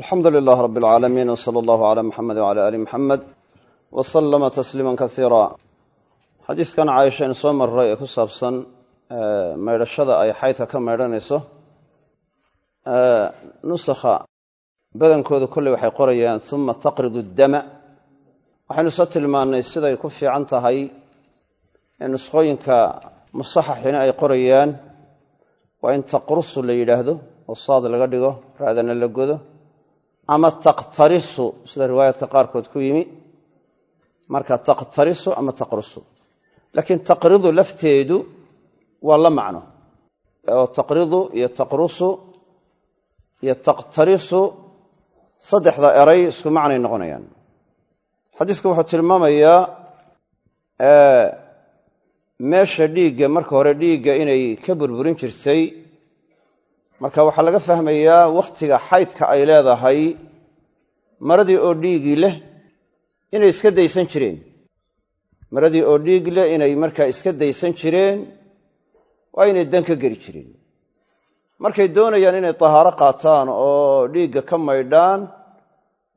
alxamdu lilaah rab alcaalamiin wsala allahu calaa muxamed wcala aali muxamed wa sallama tasliima kasiira xadiiskan caaisha aynu soo marray ee ku saabsan maydhashada ay xaydka ka maydhanayso nusakha badankooda kolley waxay qorayaan uma taqridu dama waxaynu soo tilmaannay siday ku fiican tahay ee nuskhooyinka musaxaxina ay qorayaan waa in taqrusu la yidhaahdo oo saad laga dhigo raadana la godo ama taqtarisu sida riwaayaadka qaarkood ku yimi marka taqtarisu ama taqrusu. Laakiin taqridu lafteedu waa la macno. Oo taqridu iyo taqrusu iyo taqtarisu saddexda eray isku macnay noqonayaan. Xadiisku wuxuu tilmaamayaa meesha dhiigga marka hore dhiigga inay ka burburin jirtay marka waxaa laga fahmayaa wakhtiga xaydka ay leedahay maradii oo dhiigii leh inay iska daysan jireen. Maradii oo dhiig leh inay markaa iska daysan jireen waa inay dan ka geli jireen. Markay doonayaan inay tahaaro qaataan oo dhiigga ka maydhaan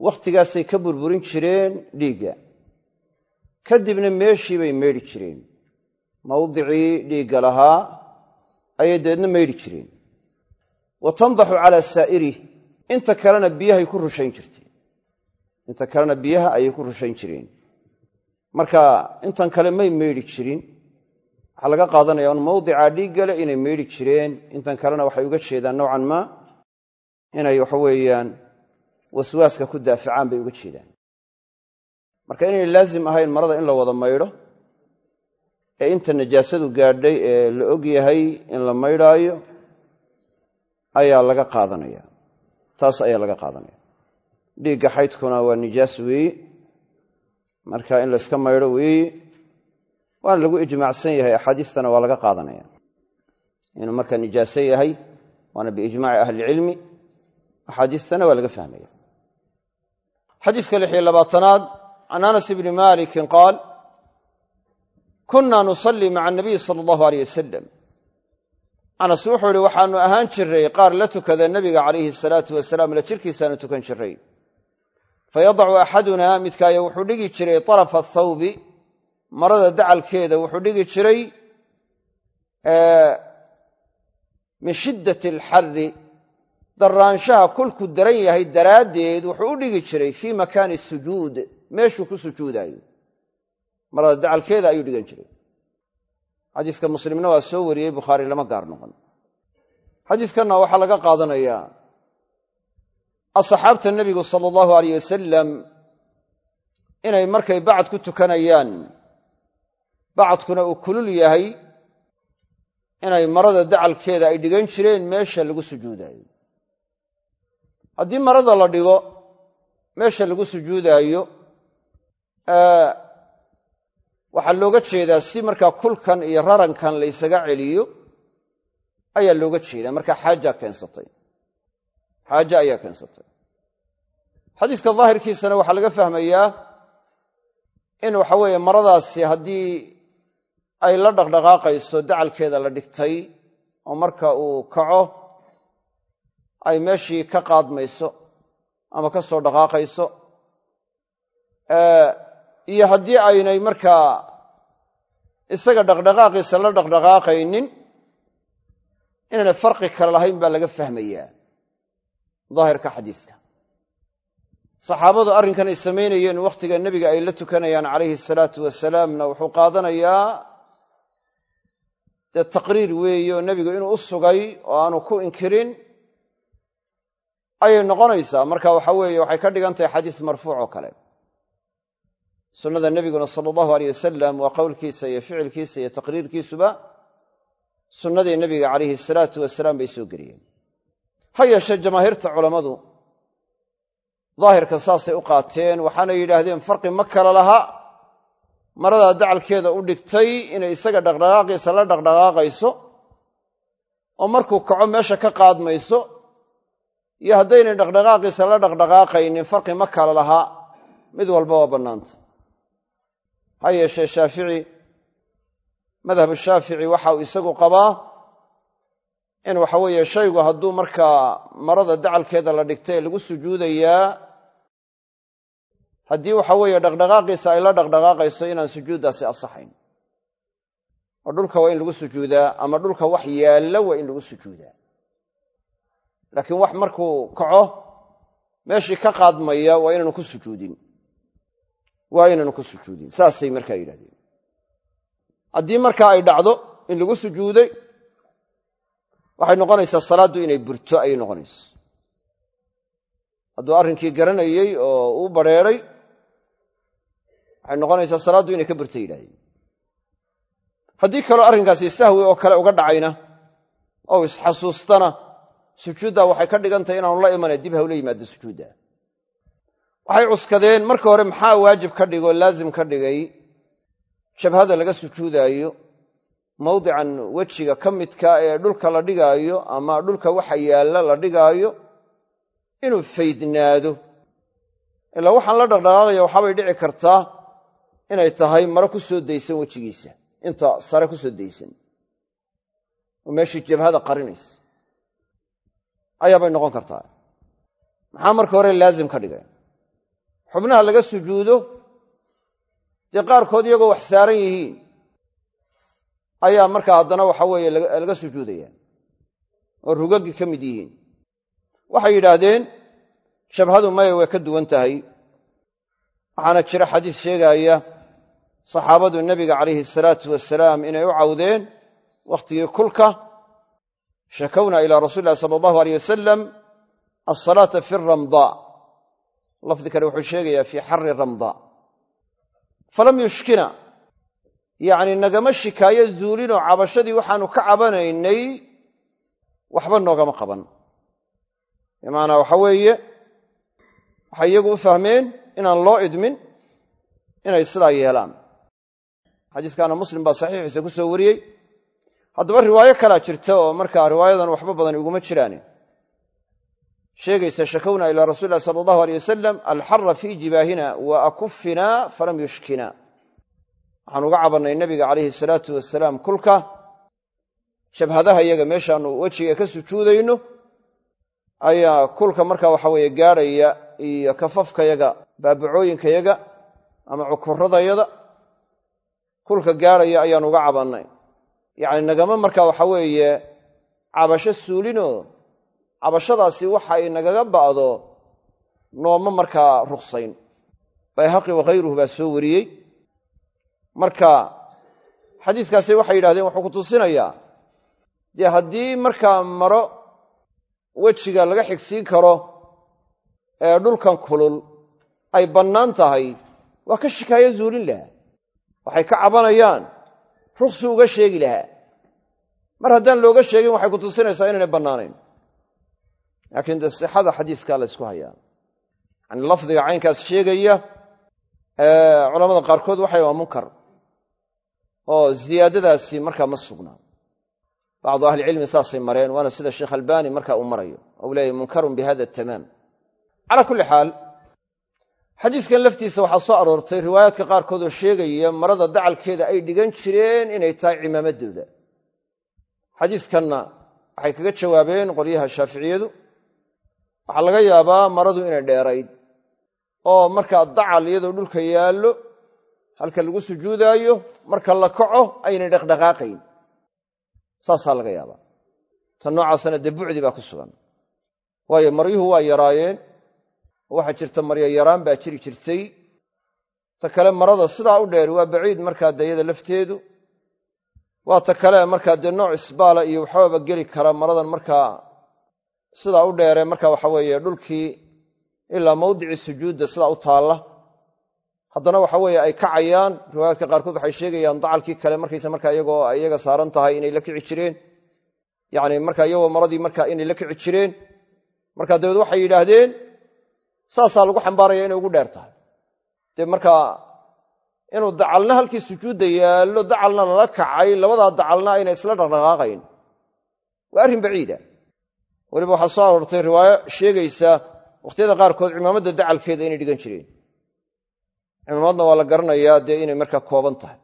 wakhtigaasay ka burburin jireen dhiigga. Kadibna meeshii bay maydhi jireen. Mawdicii dhiigga lahaa ayay dabeedna maydhi jireen wa tandaxu calaa saa'irih inta kalena biyahay ku rushayn jirteen inta kalena biyaha ayay ku rushayn jireen. Marka intan kale may maydhi jirin. Waxaa laga qaadanaya un mawdica dhiiggale inay maydhi jireen. Intan kalena waxay uga jeedaan nowcan maa inay waxa weeyaan waswaaska ku daafacaan bay uga jeedaan. Marka inay laazim ahayn marada in la wada maydho ee inta najaasadu gaadhay ee la og yahay in la maydhaayo ayaa laga qaadanaya. Taas ayaa laga qaadanaya. Dhiigga xaydkuna waa nijaas weeye marka in layska maydho weeye waana lagu ijmaacsan yahay axaadiistana waa laga qaadanaya. Inuu marka nijaaso yahay waana biijmaaci ahlicilmi axaadiistana waa laga fahmaya. Xadiiska lix iyo labaatanaad can anas bni malikin qaal kuna nusalli maca anabiyi sala allahu aleyh wasalam anas wuxuu ihi waxaanu ahaan jiray qaar la tukada nebiga calayhi salaatu wasalaam la jirkiisaanu tukan jiray fayadacu axadunaa midkaayo wuxuu dhigi jiray arafa athawbi marada dacalkeeda wuxuu dhigi jiray min shiddati alxarri. Daraanshaha kulku daran yahay daraaddeed wuxuu u dhigi jiray fii makaani sujuud meeshuu ku sujuudaayo. Marada dacalkeeda ayuu dhigan jiray xadiiska muslimna waa soo wariyey bukhaari lama gaar noqon. Xadiiskanna waxaa laga qaadanayaa asxaabta nebigu sala allahu aleyh wasalam inay markay bacad ku tukanayaan bacadkuna uu kulul yahay inay marada dacalkeeda ay dhigan jireen meesha lagu sujuudaayo. Haddii marada la dhigo meesha lagu sujuudaayo waxaa looga jeedaa si markaa kulkan iyo rarankan la ysaga celiyo ayaa looga jeedaa. Markaa xaaja keensatay. Xaaje ayaa keensatay. Xadiiska daahirkiisana waxaa laga fahmayaa in waxa weeye maradaasi haddii ay la dhaqdhaqaaqayso dacalkeeda la dhigtay oo marka uu kaco ay meeshii ka qaadmayso ama ka soo dhaqaaqayso iyo haddii aynay markaa isaga dhaqdhaqaaqiisa la dhaqdhaqaaqaynin inaynay farqi kale lahayn baa laga fahmayaa daahirka xadiiska. Saxaabadu arrinkan ay samaynayeen wakhtiga nebiga ay la tukanayaan calayhi salaatu wasalaamna wuxuu qaadanayaa dee taqriir weeye oo nebigu inuu u sugay oo aanu ku inkirin ayay noqonaysaa. Marka waxa weeye waxay ka dhigan tahay xadiis marfuuc oo kale sunnada nebiguna sala allahu aleyh wasalam waa qowlkiisa iyo ficilkiisa iyo taqriirkiisuba sunnadii nebiga calayhi salaatu wasalaam bay soo geliyeen. Ha yeeshee jamaahiirta culammadu daahirka saasay u qaateen waxaanay yidhaahdeen farqi ma kala laha. Maradaa dacalkeeda u dhigtay inay isaga dhaqdhaqaaqiisa la dhaqdhaqaaqayso oo markuu kaco meesha ka qaadmayso iyo haddaynay dhaqdhaqaaqiisa la dhaqdhaqaaqaynin farqi ma kala laha. Mid walba waa bannaanta ha yeeshee shaafici madhabu shaafici waxa uu isagu qabaa in waxa weeye shaygu hadduu markaa marada dacalkeeda la dhigta ee lagu sujuudayaa haddii waxa weeye dhaqdhaqaaqiisa ay la dhaqdhaqaaqayso inaan sujuuddaasi asaxayn. Oo dhulka waa in lagu sujuudaa ama dhulka wax yaalla waa in lagu sujuudaa. Laakiin wax markuu kaco meeshii ka qaadmaya waa inaanu ku sujuudin waa inaanu ku sujuudin. Saasay markaa yidhahdeen haddii markaa ay dhacdo in lagu sujuuday waxay noqonaysaa salaaddu inay burto ayay noqonaysa hadduu arrinkii garanayey oo uu badrheeray waxay noqonaysaa salaaddu inay ka burta yidhahdeen haddii kaloo arrinkaasi sahwi oo kale uga dhacayna ou isxasuustana sujuuddaa waxay ka dhigan tahay inaanu la imana dib hawla yimaado sujuudda waxay cuskadeen. Marka hore maxaa waajib ka dhigoo laazim ka dhigay? Jabhada laga sujuudaayo mawdican wejiga ka midka ee dhulka la dhigaayo ama dhulka waxa yaalla la dhigaayo inuu faydnaado. Ilaa waxaan la dhaqdhaqaaqaya waxaabay dhici kartaa inay tahay maro ku soo daysan wejigiisa. Inta sare ku soo daysan. Oo meeshii jabhada qarinaysa. Ayaabay noqon kartaa. Maxaa marka hore laazim ka dhigay xubnaha laga sujuudo dee qaarkood iyagoo wax saaran yihiin ayaa markaa haddana waxa weeye laga sujuudaya oo rugaggii ka mid yihiin. Waxay yidhaahdeen jabhadu maya way ka duwan tahay. Waxaana jira xadiis sheegaaya saxaabadu nebiga calayhi salaatu wasalaam inay u cawdeen wakhtigii kulka shakowna ilaa rasuuli sala allahu aleyh wasalam alsalaata fi ramdaa lafdi kale wuxuu sheegayaa fii xari ramdaa falam yushkina. Yacni nagama shikaayo zuulinoo cabashadii waxaanu ka cabanaynay waxba noogama qaban. Bimacanaa waxa weeye waxay iyagu u fahmeen inaan loo idmin inay sidaa yeelaan. Xadiiskaana muslim baa saxiixiisa ku soo wariyey. Haddaba riwaayo kalaa jirta oo markaa riwaayadan waxba badan iguma jiraane sheegaysa shakowna ilaa rasuli illahi sala allahu aleyh wasalam alxara fii jibaahina wa akufina falam yushkina. Waxaan uga cabannay nebiga calayhi salaatu wasalaam kulka jabhadaha iyaga meeshaannu wejiga ka sujuudayno ayaa kulka markaa waxa weeye gaadhaya iyo kafafkayaga baabacooyinkayaga ama cukuradayada kulka gaadhaya ayaan uga cabannay. Yacni nagama markaa waxa weeye cabasho suulinoo cabashadaasi waxa ay nagaga ba'do nooma markaa ruksayn bayhaqi wakhayruhu baa soo wariyey. Marka xadiiskaasi waxay yidhahdeen wuxuu ku tusinayaa dee haddii markaa maro wejiga laga xigsiin karo ee dhulkan kulul ay bannaan tahay waa ka shikaayo zuulin lahaa. Waxay ka cabanayaan ruksi uga sheegi lahaa. Mar haddaan looga sheegin waxay ku tusinaysaa inaynay bannaanayn laakiin dee sixada xadiiskaa la ysku hayaa. Yacni lafdiga caynkaas sheegaya culamada qaarkood waxay waa munkar. Oo ziyaadadaasi markaa ma sugnaa. Bacdu ahlicilmi saasay mareen waana sida sheekh albaani marka uu marayo. Ou leeyahy munkarun bi tamaam. Calaa kulli xaal xadiiskan laftiisa waxaa soo aroortay riwaayaadka qaarkood oo sheegaya marada dacalkeeda ay dhigan jireen inay tahay cimaamaddooda xadiiskanna waxay kaga jawaabeen qolyaha shaaficiyadu waxaa laga yaabaa maradu inay dheerayd oo markaa dacal iyadoo dhulka yaallo halka lagu sujuudaayo marka la kaco aynay dhaqdhaqaaqayn saasaa laga yaabaa. Tan noocaasana dee bucdi baa ku sugan. Waayo maryuhu waa yaraayeen oo waxaa jirta maryo yaraan baa jiri jirtay. Ta kale marada sidaa u dheer waa baciid markaa dayada lafteedu. Waa ta kale markaa dee nooc isbaala iyo waxbaba geli kara maradan markaa sidaa u dheere marka waxa weeye dhulkii ilaa mawdicii sujuudda sidaa u taalla. Haddana waxa weeye ay kacayaan. Riwaayaadka qaarkood waxay sheegayaan dacalkii kale markaysa markaa iyagoo iyaga saaran tahay inay la kici jireen. Yacni marka iyagoo maradii markaa inay la kici jireen. Marka dabeed waxay yidhaahdeen saasaa lagu xambaaraya inay ugu dheer tahay. Dee markaa inuu dacalna halkii sujuudda yaallo dacalna lala kacay labadaa dacalna ayna isla dhaqdhaqaaqayn. Waa arrin baciida weliba waxaa soo aroortay riwaayo sheegaysa wakhtiyada qaarkood cimaamadda dacalkeeda inay dhigan jireen. Cimaamadna waa la garanayaa dee inay markaa kooban tahay.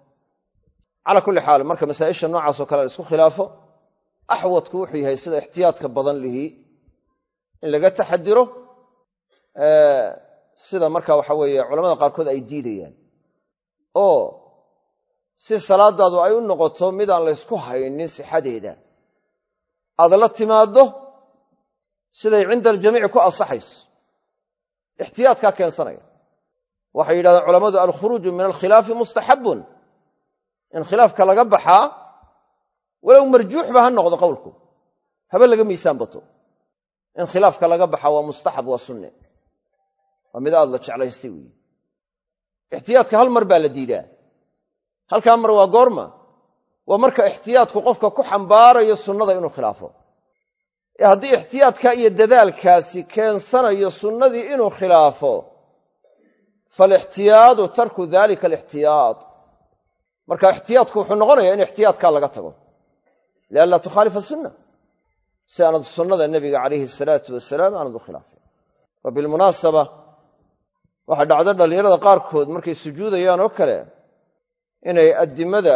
Calaa kulli xaal marka masaa'isha noocaasoo kale isku khilaafo axwadku wuxuu yahay sida ixtiyaadka badan lihi in laga taxadiro sida marka waxa weeye culamada qaarkood ay diidayaan. Oo si salaadaadu ay u noqoto midaan laysku haynin sixadeeda. Aad la timaaddo siday cinda aljamiici ku ansaxayso. Ixtiyaadkaa keensanaya. Waxay yidhahdeen culammadu alkhuruuju min alkhilaafi mustaxabun. In khilaafka laga baxaa walow marjuuxba ha noqdo qowlku. Haba laga miisaan bato. In khilaafka laga baxaa waa mustaxab waa sunne. Waa mid aad la jeclaystay weyi ixtiyaadka hal mar baa la diidaa. Halkaa mar waa goorma. Waa marka ixtiyaadku qofka ku xambaarayo sunnada inuu khilaafo haddii ixtiyaadka iyo dadaalkaasi keensanayo sunnadii inuu khilaafo falixtiyaadu tarku dalika alixtiyaad. Marka ixtiyaadku wuxuu noqonayaa in ixtiyaadkaa laga tago lianlaa tukhaalifa sunna si aanad sunnada nebiga calayhi salaatu wasalaam aanad u khilaafin. Wa bilmunaasaba waxaa dhacdo dhallinyarada qaarkood markay sujuudayaan oo kale inay addimada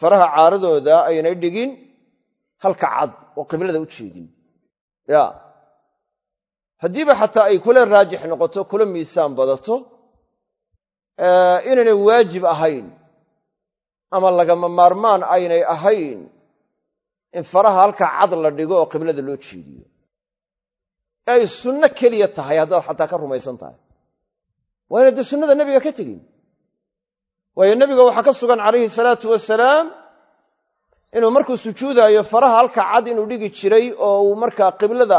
faraha caaradooda aynay dhigin halka cad oo qiblada u jeedin. Ya. Haddiiba xataa ay kula raajix noqoto kula miisaan badato inaynay waajib ahayn ama lagama maarmaan aynay ahayn in faraha halka cad la dhigo oo qiblada loo jeediyo. Ee ay sunno keliya tahay haddaad xataa ka rumaysan tahay. Waa inay dee sunnada nebiga ka tegin. Waayo nebiga waxaa ka sugan calayhi salaatu wasalaam inuu markuu sujuudaayo faraha halka cad inuu dhigi jiray oo uu markaa qiblada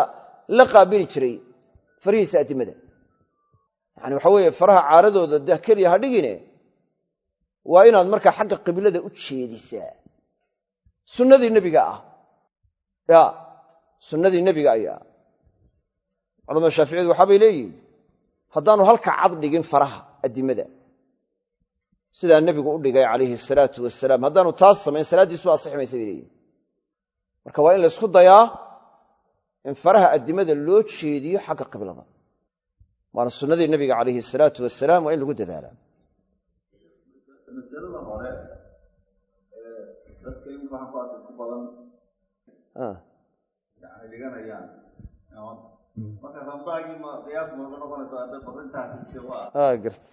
la qaabili jiray. Farihiisa addimada. Yani waxa weeye faraha caaradooda deh keliya ha dhigine waa inaad markaa xagga qiblada u jeedisaa. Sunnadii nebiga ah. Ya sunnadii nebiga ayaa. Culamada shaaficiyadu waxaabay leeyihiin haddaanu halka cad dhigin faraha addimada sidaa nebigu u dhigay calayhi salaatu wasalaam haddaanu taas samayn salaaddiisu asixi maysa bay leeyihiin marka waa in laysku dayaa in faraha addimada loo jeediyo xagga qiblada. Waana sunnadii nebiga calayhi salaatu wasalaam waa in lagu dadaalaa masalada hore dadka in waxaan ku arkay ku badan yani dhiganayaan marka ramdaagii ma qiyaas marma noqonaysaa hadda badintaasi jawaa gart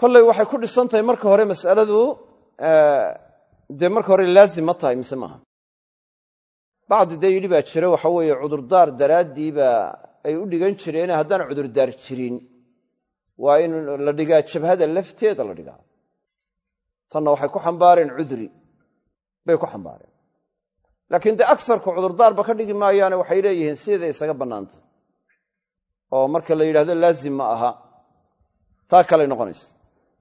kolley waxay ku dhisan tahay marka hore mas'aladu dee marka hore laazim ma tahay mise maaha bacdi dee yidhi baa jira waxa weeye cudurdaar daraaddiiba ay u dhigan jireen haddaan cudurdaar jirin waa in la dhigaa jabhada lafteeda la dhigaa. Tanna waxay ku xambaareen cudri bay ku xambaareen. Laakiin dee agsarku cudurdaarba ka dhigi maayaane waxay leeyihiin sideeda isaga bannaanta oo marka la yidhahdo laazim ma aha taa kaley noqonaysa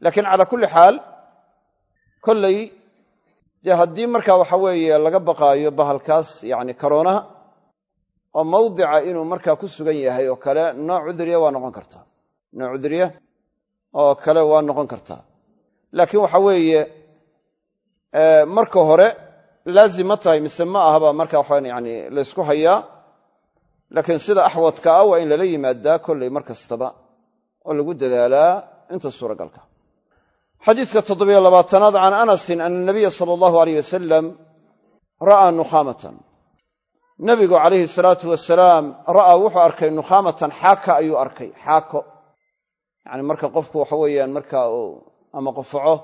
laakiin calaa kulli xaal kolley dee haddii marka waxa weeye laga baqaayo bahalkaas yacni karoonaha oo mawdica inuu markaa ku sugan yahay oo kale nooc cudriya waa noqon kartaa nooc cudriya oo kale waa noqon kartaa laakiin waxa weeye marka hore laazim ma tahay mise ma ahaba marka waxaan yani laysku hayaa. Laakiin sida axwadka ah waa in lala yimaadaa kolley mar kastaba oo lagu dadaalaa inta suuragalka xadiiska toddobiyo labaatanaad can anasin ana nabiya sala allahu aleyh wasalam ra'aa nukhaamatan. Nabigu calayhi salaatu wasalaam ra'aa wuxuu arkay nukhaamatan xaaka ayuu arkay xaako. Yani marka qofku waxa weeyaan marka uu ama qufaco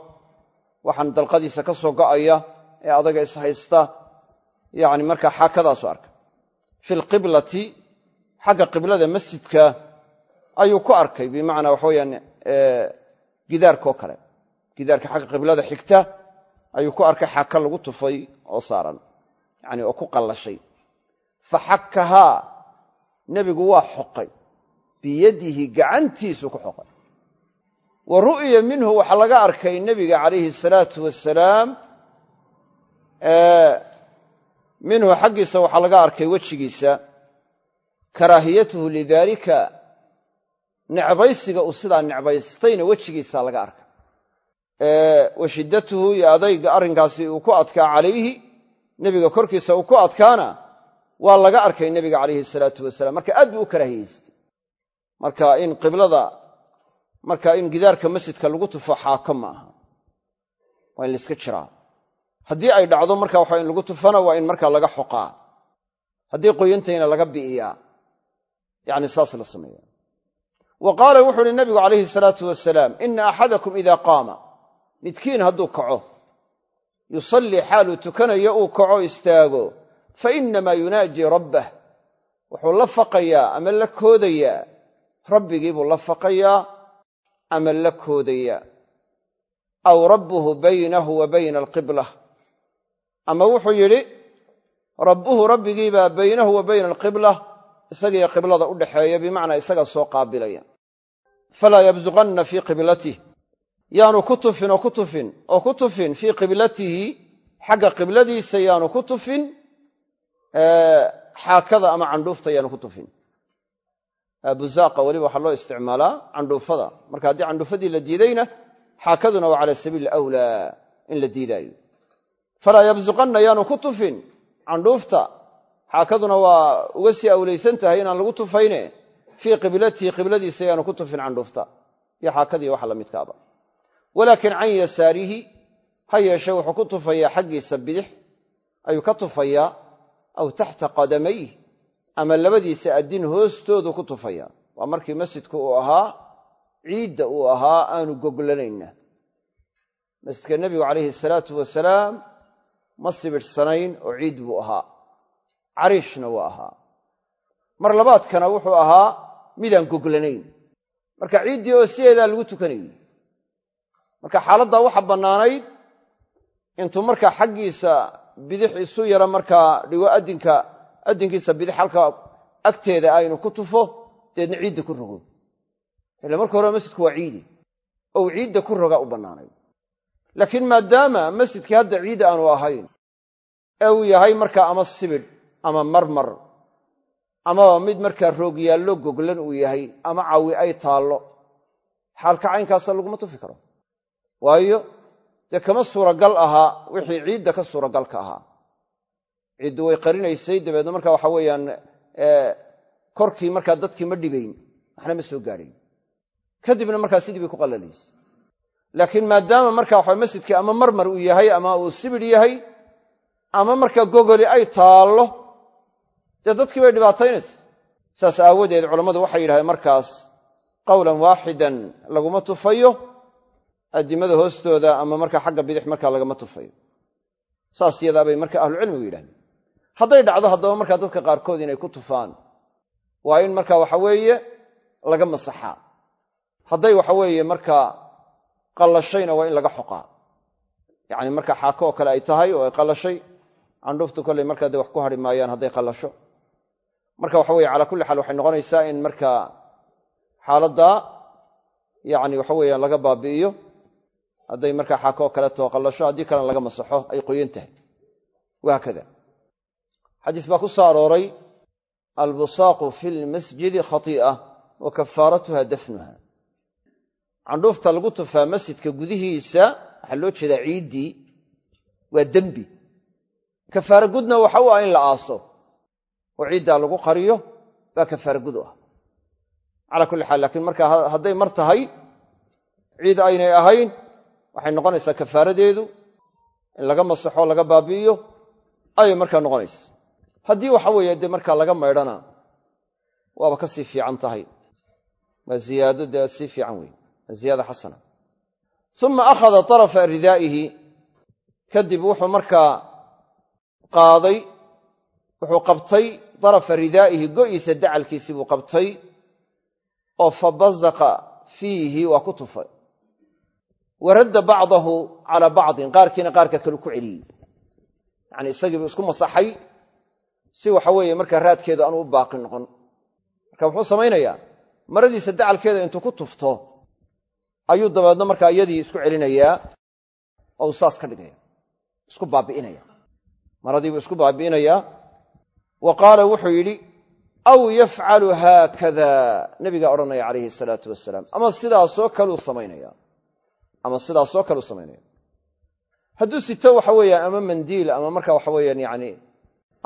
waxaan dalqadiisa ka soo go'aya ee adaga ishaysta yani marka xaakadaasu arkay. Fi lqiblati xagga qiblada masjidka ayuu ku arkay bimacnaa waxa weyaan gidaarkaoo kale gidaarka xagga qiblada xigta ayuu ku arkay xaaka lagu tufay oo saaran yani oo ku qallashay. Fa xakkahaa nebigu waa xoqay. Biyadihi gacantiisu ku xoqay. Wa ru'ya minhu waxaa laga arkay nebiga calayhi salaatu wasalaam minhu xaggiisa waxaa laga arkay wejigiisa. Karaahiyatuhu lidaalika necbaysiga uu sidaa necbaystayna wejigiisa laga arkay wa shiddatuhu iyo adayga arrinkaasi uu ku adkaa calayhi nebiga korkiisa uu ku adkaana waa laga arkay nebiga calayhi salaatu wasalaam. Marka aad buu u karaahiyeystay marka in qiblada marka in gidaarka masjidka lagu tufo xaako ma aha. Waa in layska jiraa. Haddii ay dhacdo marka waxa in lagu tufana waa in markaa laga xoqaa. Haddii qoyantayna laga bi'iyaa. Yacni saas la sameeya wa qaala wuxu uhi nabigu calayhi salaatu wasalaam ina axadakum idaa qaama midkiin hadduu kaco yusallii xaaluu tukanayo uu kaco istaago. Fa inamaa yunaaji rabbah wuxuu la faqayaa ama la koodayaa. Rabbigii buu la faqayaa ama la koodayaa. Aw rabbuhu baynahu wa bayna alqibla ama wuxuu yidhi rabbuhu rabbigiibaa baynahu wa bayna alqibla isagiiyo qiblada u dhaxeeya bimacnaa isagaa soo qaabilaya. Falaa yabsuqanna fii qiblatih yaanu ku tufin oo ku tufin oo ku tufin fii qiblatihi xagga qibladiisa yaanu ku tufin xaakada ama candhuufta yaanu ku tufin. Buzaaqa weliba waxaa loo isticmaalaa candhuufada. Marka haddii candhuufadii la diidayna xaakaduna waa cala sabiili awlaa in la diidaayo. Falaa yabsuqanna yaanu ku tufin candhuufta. Xaakaduna waa uga sii awlaysan tahay inaan lagu tufayne. Fii qiblatihi qibladiisa yaanu ku tufin candhuufta. Iyo xaakadii waxa la midkaaba walaakin can yasaarihi ha yeeshe wuxuu ku tufayaa xaggiisa bidix ayuu ka tufayaa aw taxta qadamayh ama labadiisa addin hoostoodu ku tufaya waa markii masjidku uu ahaa ciidda uu ahaa aanu goglanayna masjidka nebigu calayhi salaatu wasalaam ma sibidhsanayn oo ciid buu ahaa. Cariishna waa ahaa. Mar labaadkana wuxuu ahaa midaan goglanayn. Marka ciiddii oo sideedaa lagu tukanayey marka xaaladdaa waxa bannaanayd intuu markaa xaggiisa bidix isu yara markaa dhigo addinka addinkiisa bidix halka agteeda aynu ku tufo dabeedna ciidda ku rogo. Ila marka hore masjidku waa ciidi ou ciidda ku roga u bannaanayd laakiin maadaama masjidkii hadda ciid aanu ahayn ee uu yahay markaa ama sibidh ama marmar amaba mid markaa roogyaallo goglan uu yahay ama cawi ay taallo xaalka caynkaasa laguma tufi karo waayo dee kama suuragal ahaa wixii ciidda ka suuragalka ahaa ciiddu way qarinaysay dabeedna marka waxa weeyaan korkii markaa dadkii ma dhibayn waxna ma soo gaadhayn kadibna markaa sidii bay ku qallalaysa laakiin maadaama marka waxa masjidkii ama marmar uu yahay ama uu sibidh yahay ama markaa gogoli ay taallo dee dadkii bay dhibaataynaysa saas aawadeed culammadu waxay yidhahdeen markaas qowlan waaxidan laguma tufayo addimada hoostooda ama markaa xagga bidix markaa lagama tufayo. Saas yadaabay marka ahlucilmigu yidhahdeen. Hadday dhacdo haddaba markaa dadka qaarkood inay ku tufaan waa in marka waxa weeye laga masaxaa. Hadday waxa weeye markaa qallashayna waa in laga xoqaa. Yacni marka xaako oo kale ay tahay oo ay qallashay candhuuftu kolley markaa dee wax ku hadhi maayaan hadday qallasho. Marka waxa weye calaa kulli xaal waxay noqonaysaa in markaa xaaladdaa yacni waxa weeyaan laga baabi'iyo hadday markaa xaako oo kale too qallasho haddii kalena laga masaxo ay qoyan tahay. Wahaakada xadiis baa ku soo arooray albusaaqu fi lmasjidi khatii'a wa kafaaratuha dafnuha. Candhuufta lagu tufaa masjidka gudihiisa waxaa loo jeedaa ciiddii waa dembi. Kafaara waxa u ah in la aaso oo ciiddaa lagu qariyo baa kafaara gud u ah. Calaa kulli xaal laakiin marka hadday mar tahay ciid aynay ahayn waxay noqonaysaa kafaaradeedu in laga masaxo laga baabi'iyo ayay markaa noqonaysa. Haddii waxa weeye dee markaa laga maydhana waaba ka sii fiican tahay. Waa ziyaado dee sii fiican wey waa ziyaada xasana. Uma akhada tarafa ridaa'ihi. Kadib wuxuu markaa qaaday wuxuu qabtay tarafa ridaa'ihi go'iisa dacalkiisii buu qabtay oo fa bazaqa fiihi waa ku tufay wa radda bacdahu calaa bacdin qaarkiina qaarka kale ku celiyey. Yacni isagiibuu isku masaxay si waxa weeye markaa raadkeedu aanu u baaqi noqon. Marka muxuu samaynayaa maradiisa dacalkeeda intuu ku tufto ayuu dabeedna markaa iyadii isku celinayaa oo uu saas ka dhigaya isku baabi'inaya. Maradiibuu isku baabi'inayaa wa qaala wuxuu yidhi aw yafcalu haakada nabigaa odhanaya calayhi salaatu wasalaam ama sidaasoo kaleu samaynaya ama sidaasoo kaleu samaynaya hadduu sito waxa weeyaan ama mandiil ama marka waxa weeyaan yani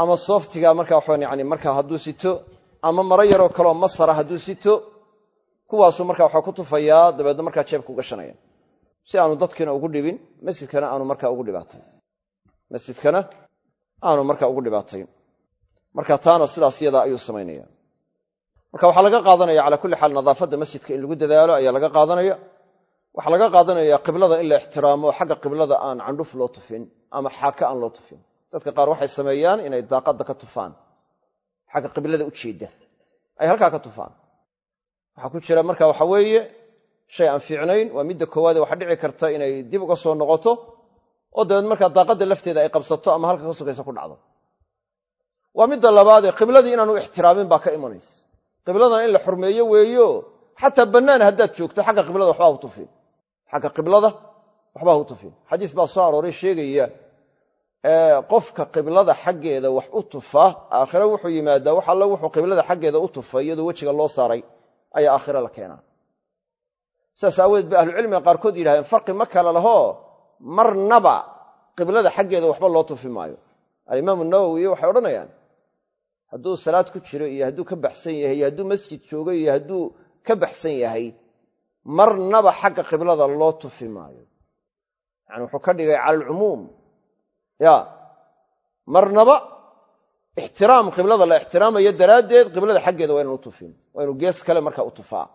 ama sooftiga marka waxaan yani markaa hadduu sito ama maro yaroo kaleoo masara hadduu sito kuwaasuu marka waxaa ku tufayaa dabeedna markaa jeebka u gashanaya. Si aanu dadkiina ugu dhibin masjidkana aanu markaa ugu dhibaatay masjidkana aanu marka ugu dhibaatayn. Marka taana sidaas yadaa ayuu samaynaya marka waxaa laga qaadanaya calaa kulli xaal nadaafadda masjidka in lagu dadaalo ayaa laga qaadanaya waxaa laga qaadanaya qiblada in la ixtiraamo xagga qiblada aan candhuf loo tufin ama xaaka aan loo tufin. Dadka qaar waxay sameeyaan inay daaqadda ka tufaan. Xagga qiblada u jeedda ay halkaa ka tufaan. Waxaa ku jira marka waxa weeye shay aan fiicnayn waa midda koowaade waxaa dhici karta inay dib uga soo noqoto oo dabeed markaa daaqadda lafteeda ay qabsato ama halka ka sokaysa ku dhacdo. Waa midda labaadee qibladii inaanu ixtiraamin baa ka imanaysa. Qibladana in la xurmeeyo weeyo xataa bannaan haddaad joogto xagga qiblada waxba hu tufin xagga qiblada waxba hu tufin. Xadiis baa soo arooray sheegaya qofka qiblada xaggeeda wax u tufa aakhire wuxuu yimaadaa wax alle wuxuu qiblada xaggeeda u tufay iyadoo wejiga loo saaray ayaa aakhire la keenaa. Saas aawadeed bay ahlucilmiga qaarkood yidhahdeen farqi ma kale lahoo marnaba qiblada xaggeeda waxba loo tufi maayo. Alimaamu nawowi waxay odhanayaan hadduu salaad ku jiro iyo hadduu ka baxsan yahay iyo hadduu masjid joogo iyo hadduu ka baxsan yahay marnaba xagga qiblada loo tufi maayo. Yani wuxuu ka dhigay cala alcumuum ya marnaba ixtiraam qiblada la ixtiraamayo daraaddeed qiblada xaggeeda waa inaan tufin waa inuu gees kale marka u tufaa.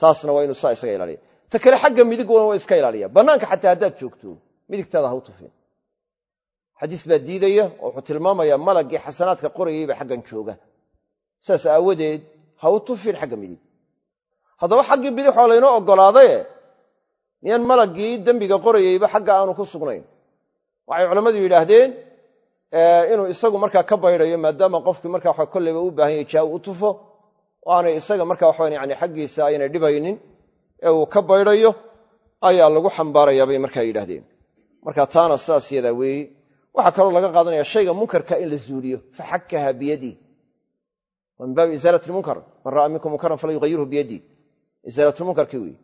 Taasna waa inuu saa isaga ilaaliya ta kale xagga midig waa iska ilaaliya bannaanka xataa haddaad joogto midigtaada ha u tufin. Xadiis baa diidaya oo wuxuu tilmaamayaa malaggii xasanaadka qorayayba xaggan jooga. Saas aawadeed ha u tufin xagga midig haddaba xaggii bidix waa laynoo oggolaadaye miyaan malaggii dembiga qorayayba xagga aanu ku sugnayn. Waxay culammadu yidhaahdeen inuu isagu markaa ka baydhayo maadaama qofkii marka waxa kolleyba u baahan yahy jaa u tufo oo aanay isaga marka waxawan yani xaggiisa aynay dhibaynin ee uu ka baydhayo ayaa lagu xambaarayaa bay markaa yidhahdeen marka taana saas yadaa weeye waxaa kaloo laga qaadanaya shayga munkarka in la zuuliyo faxakaha biyadii. Wa min baabi isaalat lmunkar man ra'a minkum munkaran fala yughayirhu biyadii isaalatulmunkarkii weeye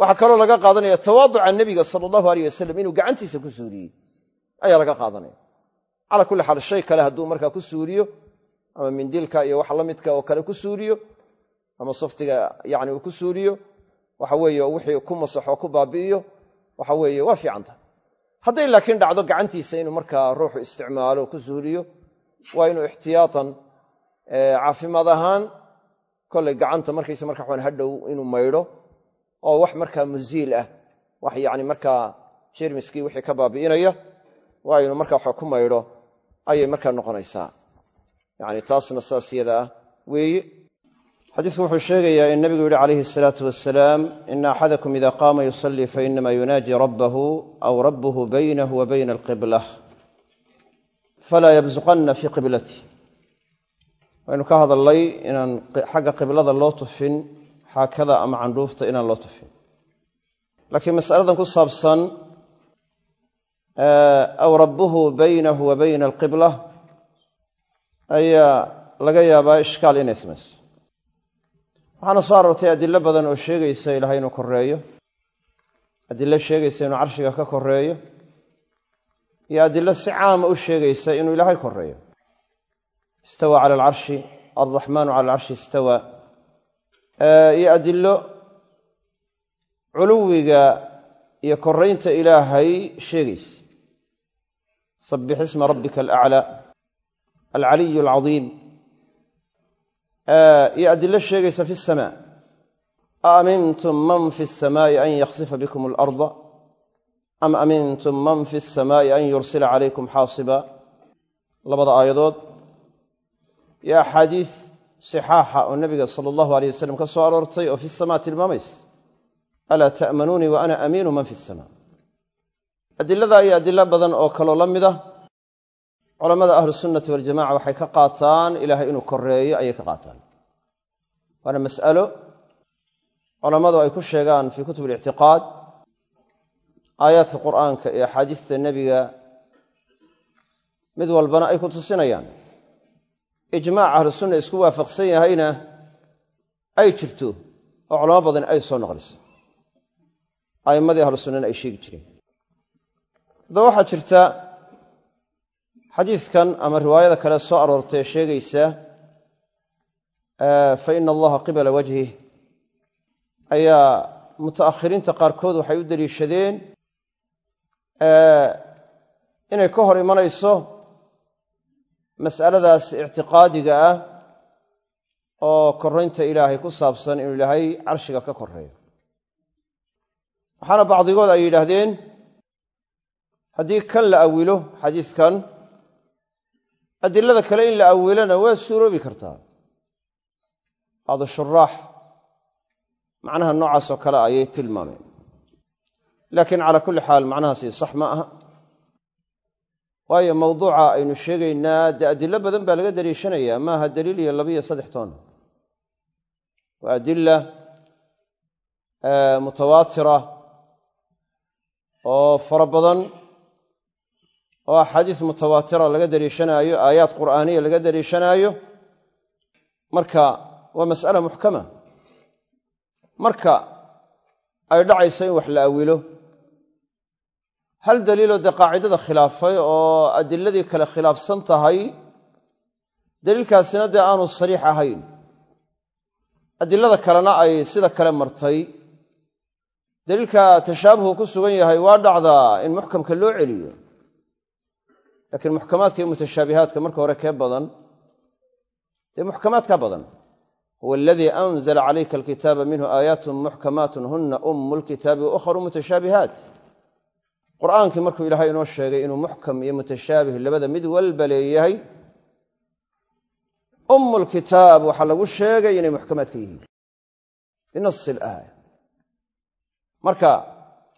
waxaa kaloo laga qaadanaya tawaaduca nebiga sala allahu aleyh wasalam inuu gacantiisa ku suuliyey. Ayaa laga qaadanaya. Calaa kulli xaal shay kale hadduu markaa ku suuliyo ama mindilka iyo wax la oo kale ku suuliyo ama saftiga yani uu ku suuliyo waxa weeye wixii ku masaxo ku baabi'iyo waxa weeye waa fiican tahay. Hadday laakiin dhacdo gacantiisa inuu markaa ruuxu isticmaalo ku suuliyo waa inuu ixtiyaatan caafimaad ahaan kollay gacanta markaysa marka waxaan hadhow inuu maydho oo wax markaa muziil ah wax yani markaa jermiskii wixii ka baabi'inaya waa inuu markaa waxa ku maydho ayay markaa noqonaysaa. Yani taasna saas ah weeye. Xadiisku wuxuu sheegayaa in nabigu yihi calayhi asalaatu wasalaam ina axadakum ida qaama yusallii fainama yunaaji rabbahu aw rabbuhu baynahu wa bayna alqiblah falaa yabsuqanna fii qiblati waynu ka hadalnay inaan xagga qiblada loo tufin xaakada ama candhuufta inaan loo tufin. Laakiin masaladan ku saabsan aw rabbuhu baynahu wa bayna alqibla ayaa laga yaabaa ishkaal inay samayso. Waxaana soo aroortay adilo badan oo sheegaysa ilahay inuu koreeyo adilo sheegaysa inuu carshiga ka koreeyo iyo adilo si caama u sheegaysa inuu ilaahay koreeyo istawa cala alcarshi alraxmaanu cala alcarshi istawa. Iyo adilo culuwiga iyo koraynta ilaahay sheegaysa. Sabix isma rabbika alaclaa alcaliyu alcadiim. Iyo adilo sheegaysa fi samaa aamintum man fi samaa'i an yaksifa bikum alarda? Am amintum man fi samaa'i an yursila calaykum xaasiba? Labada aayadood iyo axaadiis sixaaxa oo nebiga sala allahu aleyh wasalam ka soo aroortay oo fi samaa tilmaamaysa alaa ta'manuunii wa ana amiinu man fi samaa? Adilada iyo adilo badan oo kaloo la mid ah culammada ahlusunnati waljamaca waxay ka qaataan ilaahay inuu koreeyo ayay ka qaataan. Waana mas'alo culammadu ay ku sheegaan fii kutub alictiqaad aayaadka qur'aanka iyo axaadiista nebiga mid walbana ay ku tusinayaan ijmaac ahlusunna isku waafaqsan yahayna ay jirto oo culamo badan ay soo noqliso a'immadii ahlu sunnana ay sheegi jireen. Haddaba waxaa jirta xadiidkan ama riwaayada kale soo aroortay ee sheegaysa fa ina allaha qibala wajhih ayaa muta'akhiriinta qaarkood waxay u deliishadeen inay ka hor imanayso mas'aladaas ictiqaadiga ah oo koraynta ilaahay ku saabsan inuu ilaahay carshiga ka koreeyo waxaana bacdigood ay yidhaahdeen haddii kan la awilo xadiidkan adilada kale in la awilona waa suuroobi kartaa. Bacdu shuraax macnaha noocaas oo kale ayay tilmaameen. Laakiin calaa kulli xaal macnahaasi sax ma aha waayo mawduuca aynu sheegaynaa dee adilo badan baa laga daliishanayaa maaha daliil iyo labiyo saddex toon. Waa adila mutawaatira oo fara badan oo axaadiis mutawaatira laga daliishanaayo aayaad qur'aaniya laga daliishanaayo marka waa mas'ala muxkama. Marka ay dhacayso in wax la awilo hal daliiloo dee qaacidada khilaafay oo adiladii kale khilaafsan tahay daliilkaasina dee aanu sariix ahayn adilada kalena ay sida kale martay daliilka tashaabuhu ku sugan yahay waa dhacdaa in muxkamka loo celiyo laakiin muxkamaadka iyo mutashaabihaadka marka hore kee badan dee muxkamaadka badan huwa aladii anzala calayka alkitaaba minhu aayaatun muxkamaatun huna ummu lkitaabi wa ukharu mutashaabihaat qur'aankii markuu ilaahay inoo sheegay inuu muxkam iyo mutashaabih labada mid walba leeyahay ummu lkitaab waxaa lagu sheegay inay muxkamaadka yihiin. Binasi ilaaya marka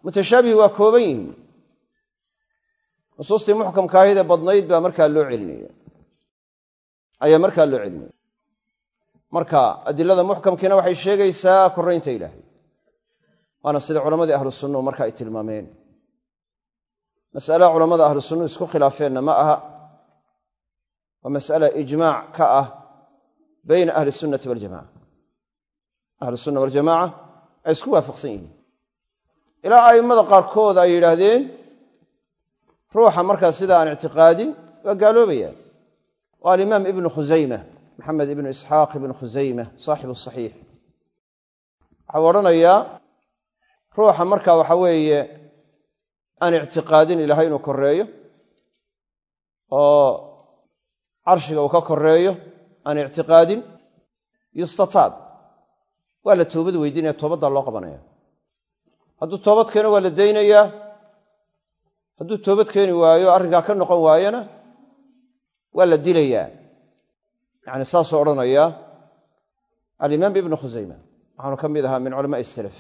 mutashaabih waa kooban yihiin. Nusuustii muxkamka ahayde badnayd baa markaa loo celinaya ayaa markaa loo celinaya marka adilada muxkamkiina waxay sheegaysaa koraynta ilaahay. Waana sida culammadii ahlu sunnuhu marka ay tilmaameen mas'alaha culammada ahlu sunnuhu isku khilaafeenna ma aha. Waa mas'ala ijmaac ka ah bayna ahli sunnati waljamaca ahlu sunna waljamaca ay isku waafaqsan yihiin. Ilaa a'immada qaarkood ay yidhaahdeen ruuxa markaa sida aan ictiqaadin waa gaaloobayaan. Waa alimaam ibnu khusayma maxamed ibnu isxaaq ibnu khusayma saaxibu saxiix. Waxau odhanayaa ruuxa marka waxa weeye aan ictiqaadin ilaahay inuu koreeyo oo carshiga uu ka koreeyo aan ictiqaadin yustataab waa la toobad weydiinaya toobaddaa loo qabanaya. Hadduu toobad keeno waa la daynayaa hadduu toobad keeni waayo arrinkaa ka noqon waayona waa la dilayaa. Yacni saasuu odhanayaa alimaam ibnu khusayma waxaanu ka mid ahaa min culamaai salaf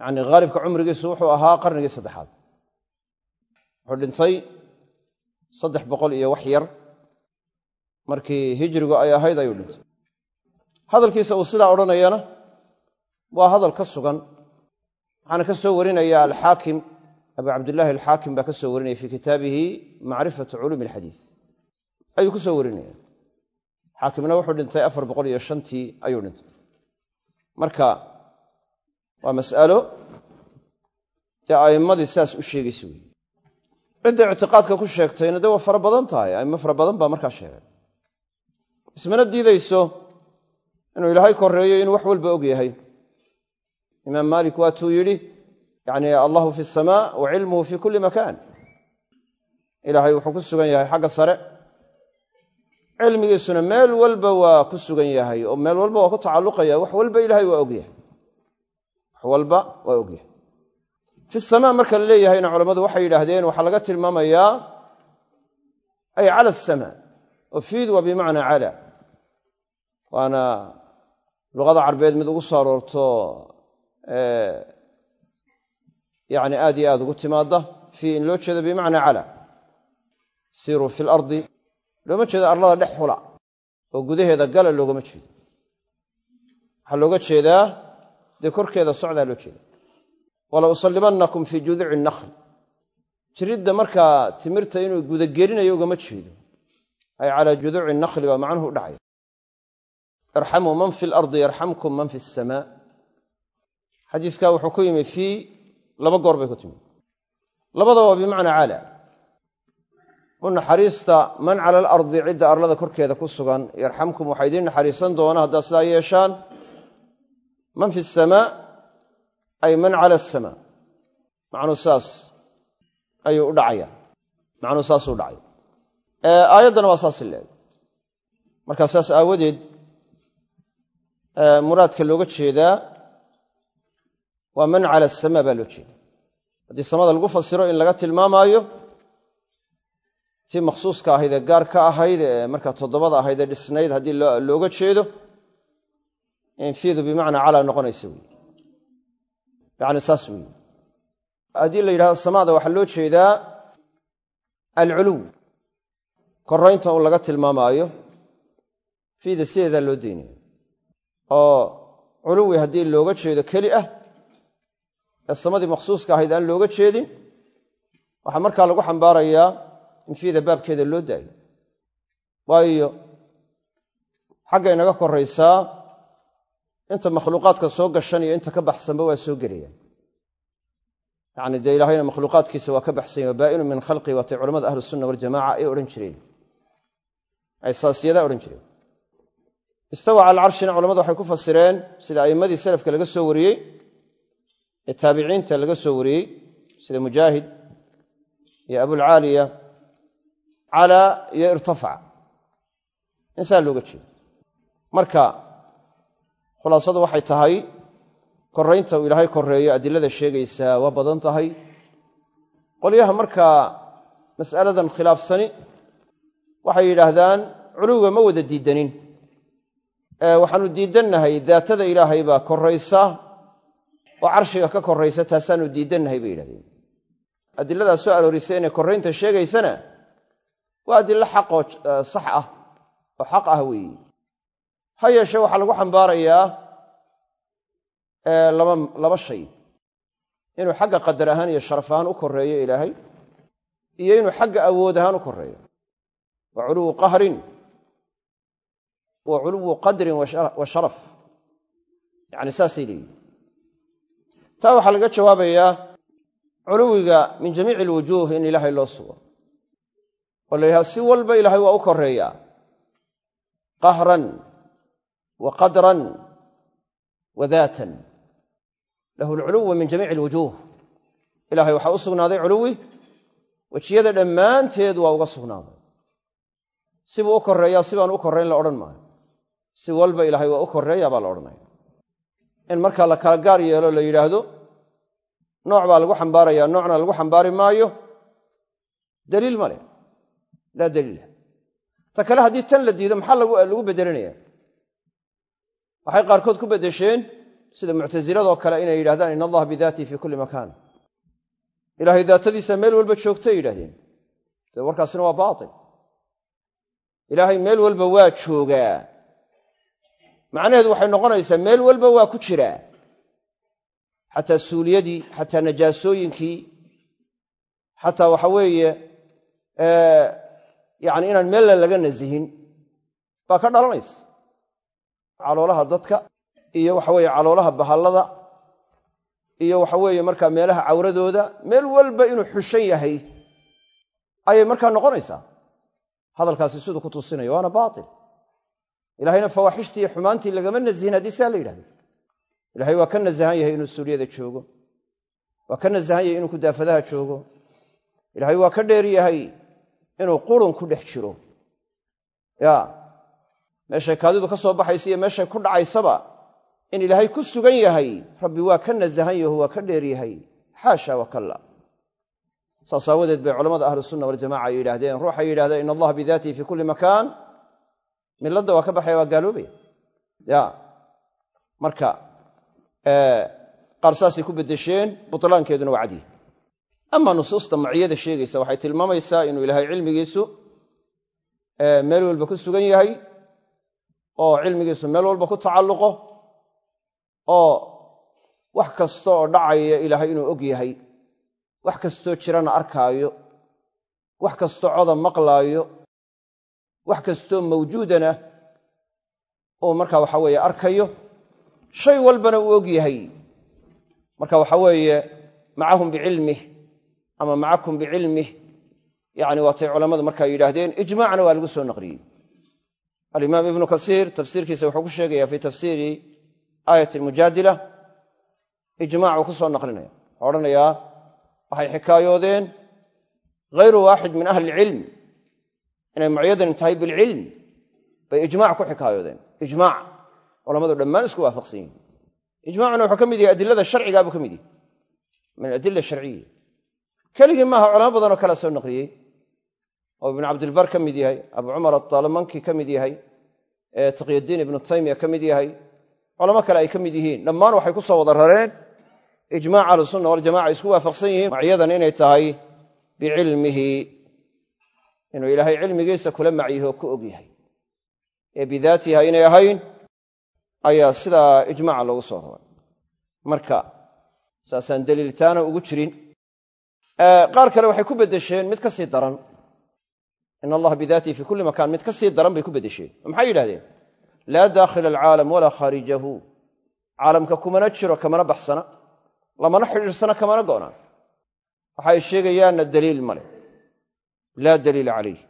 yacni haalibka cumrigiisu wuxuu ahaa qarnigii saddexaad. Wuxuu dhintay saddex boqol iyo wax yar. Markii hijrigu ay ahayd ayuu dhintay. Hadalkiisa uu sidaa odhanayana waa hadal ka sugan. Waxaana ka soo warinaya alxaakim abu cabdillaahi alxaakim baa ka soo warinaya fii kitaabihi macrifatu culuumi alxadiis ayuu ku soo warinaya xaakimna wuxuu dhintay afar boqol iyo shantii ayuu dhintay. Marka waa mas'alo dee a'immadii saas u sheegaysa wey cidda ictiqaadka ku sheegtayna dee waa fara badan tahay a'immo fara badan baa markaa sheegay. Ismana diidayso inuu ilaahay koreeyo inuu wax walba og yahay. Imaam maalik waatuu yidhi yacni allahu fi asamaa wa cilmuhu fi kulli makaan. Ilaahay wuxuu ku sugan yahay xagga sare. Cilmigiisuna meel walba waa ku sugan yahay oo meel walba waa ku tacalluqaya wax walba ilaahay waa ogyahay wax walba waa ogyahay fi samaa marka la leeyahayna culammadu waxay yidhaahdeen waxaa laga tilmaamayaa ay cala asamaa oo fiid waa bimacnaa cala. Waana luqada carbeed mid ugu soo aroorto yacni aad iyo aad ugu timaadda fii in loo jeedo bimacnaa cala. Siiruu fi lardi looma jeedo arlada dhex xula oo gudaheeda gala loogama jeedo. Waxaa looga jeedaa dee korkeeda socdaa loo jeeda wala usallibannakum fii juduuci nakhl jiridda markaa timirta inuu gudagelinayo ugama jeedo. Ay calaa juduuci nakhli baa macnuhu u dhacaya irxamuu man fi lardi yarxamkum man fi asamaa xadiiskaa wuxuu ku yimi fii laba goor bay ku timi labadaba bimacnaa cala u naxariista man cala alardi cidda arlada korkeeda ku sugan yarxamkum waxaa idiin naxariisan doona haddaad sidaa yeeshaan man fi asamaa ay man cala asamaa macnuu saas ayuu u dhacaya. Macnuu saasuu dhacay aayaddana waa saasi leeg markaa saas aawadeed muraadka looga jeedaa waa man cala asamaa baa loo jeeda haddii samada lagu fasiro in laga tilmaamaayo tii makhsuuska ahayd ee gaar ka ahayd ee markaa toddobada ahayd ee dhisnayd haddii looga jeedo infiidu bimacnaa calaa noqonaysa wey yacni saas weeye haddii la yidhahdo samaada waxaa loo jeedaa alculuw koraynta un laga tilmaamaayo fiida sideedaa loo daynaya oo culuwi haddii looga jeedo keli ah ee samadii makhsuuska ahayd aan looga jeedin waxaa markaa lagu xambaarayaa in fiida baabkeeda loo daayo. Waayo xagga inaga koraysaa inta makhluuqaadka soo gashan iyo inta ka baxsanba waa soo gelayaan yacni dee ilaahayna makhluuqaadkiisa waa ka baxsanya wa baa'inu min khalqii waatay culamada ahlusunna waljamaca ay odhan jireen. Ay saasiyadaa odhan jireen. Istawa cala alcarshina culamadu waxay ku fasireen sida a'immadii salafka laga soo wariyey ee taabiciinta laga soo wariyey sida mujaahid iyo abulcaaliya calaa iyo irtafaca. In saa looga jeedo. Marka khulaasadu waxay tahay koraynta uu ilaahay koreeyo adilada sheegaysaa waa badan tahay. Qolyaha markaa mas'aladan khilaafsani waxay yidhaahdaan culuwiga ma wada diidanin waxaanu diidannahay daatada ilaahay baa koraysa oo carshiga ka koraysa taasaanu diidannahay bay yidhahdeen. Adiladaa soo aroorisay inay koraynta sheegaysana waa adilo xaqoo sax ah oo xaq ah weeye ha yeeshee waxaa lagu xambaarayaa laba shay. Inuu xagga qadar ahaan iyo sharaf ahaan u koreeyo ilaahay iyo inuu xagga awood ahaan u koreeyo wa culuwu qahrin wa culuwu qadrin wa sharaf. Yacni saasay leeyihiin taa waxaa laga jawaabayaa culuwiga min jamiici alwujuuh in ilaahay loo sugo. Oo la yidhaha si walba ilaahay waa u koreeyaa qahran wa daatan lahu alculuwu min jamiici alwujuuh ilahay waxaa u sugnaaday culuwi wejiyada dhammaanteed waa uga sugnaaday sibuu u koreeyaa sibaan u korrayn la odhan maayo si walba ilaahay waa u korreeyaa baa la odhanaya in markaa la kala gaar yeelo la yidhaahdo nooc baa lagu xambaarayaa noocna lagu xambaari maayo daliil ma leh laa daliila ta kale haddii tan la diido maxaa lagu beddelinaya waxay qaarkood ku beddesheen sida muctasiladoo kale inay yidhahdaan in allaha bidaatii fii kulli makaan. Ilaahay daatadiisa meel walba joogtay yidhahdeen de warkaasina waa baatil. Ilaahay meel walba waa joogaa. Macnaheedu waxay noqonaysaa meel walba waa ku jiraa xataa suuliyadii xataa najaasooyinkii xataa waxa weeye yacni inaan meelna laga nasihin baa ka dhalanaysa caloolaha dadka iyo waxa weeye caloolaha bahallada iyo waxa weeye markaa meelaha cawradooda meel walba inuu xushan yahay ayay markaa noqonaysaa. Hadalkaasi siduu ku tusinayo waana baatil. Ilahayna fawaaxishtii iyo xumaantii lagama nasihin haddii saa la yidhahdo. Ilahay waa ka nasahan yahay inuu suuliyada joogo. Waa ka nasahan yahay inuu kudaafadaha joogo. Ilaahay waa ka dheer yahay inuu qurun ku dhex jiro. Ya meeshay kaadidu ka soo baxaysa iyo meeshay ku dhacaysaba in ilaahay ku sugan yahay rabbi waa ka nasahan yaho waa ka dheer yahay. Xaasha wakalla saas aawadeed bay culamada ahlusunna waljamaca ay yidhahdeen ruuxay yidhahdeen in allaha bidaatihi fii kulli makaan. Milladda waa ka baxaya waa gaaloobaya ya. Marka qaar saasay ku beddesheen butlaankeeduna waa cadiy ama nusuusta maciyada sheegaysa waxay tilmaamaysaa inuu ilaahay cilmigiisu meel walba ku sugan yahay oo cilmigiisu meel walba ku tacalluqo oo wax kasta oo dhacaya ilaahay inuu og yahay wax kastoo jirana arkaayo wax kastoo coda maqlaayo wax kastoo mawjuudana uu marka waxa weeye arkayo shay walbana uu og yahay. Marka waxa weeye macahum bicilmih ama macakum bicilmih yacni waatay culammadu markaa yidhaahdeen ijmaacna waa lagu soo naqliyey alimaam ibnu kasiir tafsiirkiisa wuxuu ku sheegaya fii tafsiiri aayat almujaadila. Ijmaacuu ku soo naqlinaya. Wuxuu odhanayaa waxay xikaayoodeen hayru waaxid min ahli ilcilm inay mucyadan tahay bilcilm bay ijmac ku xikaayoodeen. Ijmac culamadu dhammaan isku waafaqsan yihiin ijmacuna wuxuu ka mid yahay adilada sharcigaabuu ka mid yahay. Min adila sharciya keligii maaha culamo badanoo kala soo naqliyey oo ibnu cabdilbar ka mid yahay abu cumar adalamanki ka mid yahay taqyadiin ibnu taymiya ka mid yahay culamo kale ay ka mid yihiin. Dhammaan waxay ku soo wada rareen. Ijmac ahlusunna waljamaca isku waafaqsan yihiin. Macyadan inay tahay bicilmihi inuu ilaahay cilmigiisa kula macyaho ku og yahay. Ee bidaatiha inay ahayn ayaa sidaa ijmaca loogu soo raray marka saasaan daliiltaana ugu jirin. Qaar kale waxay ku beddesheen mid ka sii daran in allaha bidaatihi fi kulli makaan mid ka sii daran bay ku beddesheen oo maxay yidhahdeen laa daakhila alcaalam walaa khaarijahu caalamka kumana jiro kamana baxsana lamana xidhiirsana kamana go'naan waxay sheegayaanna daliil ma leh laa daliila calayh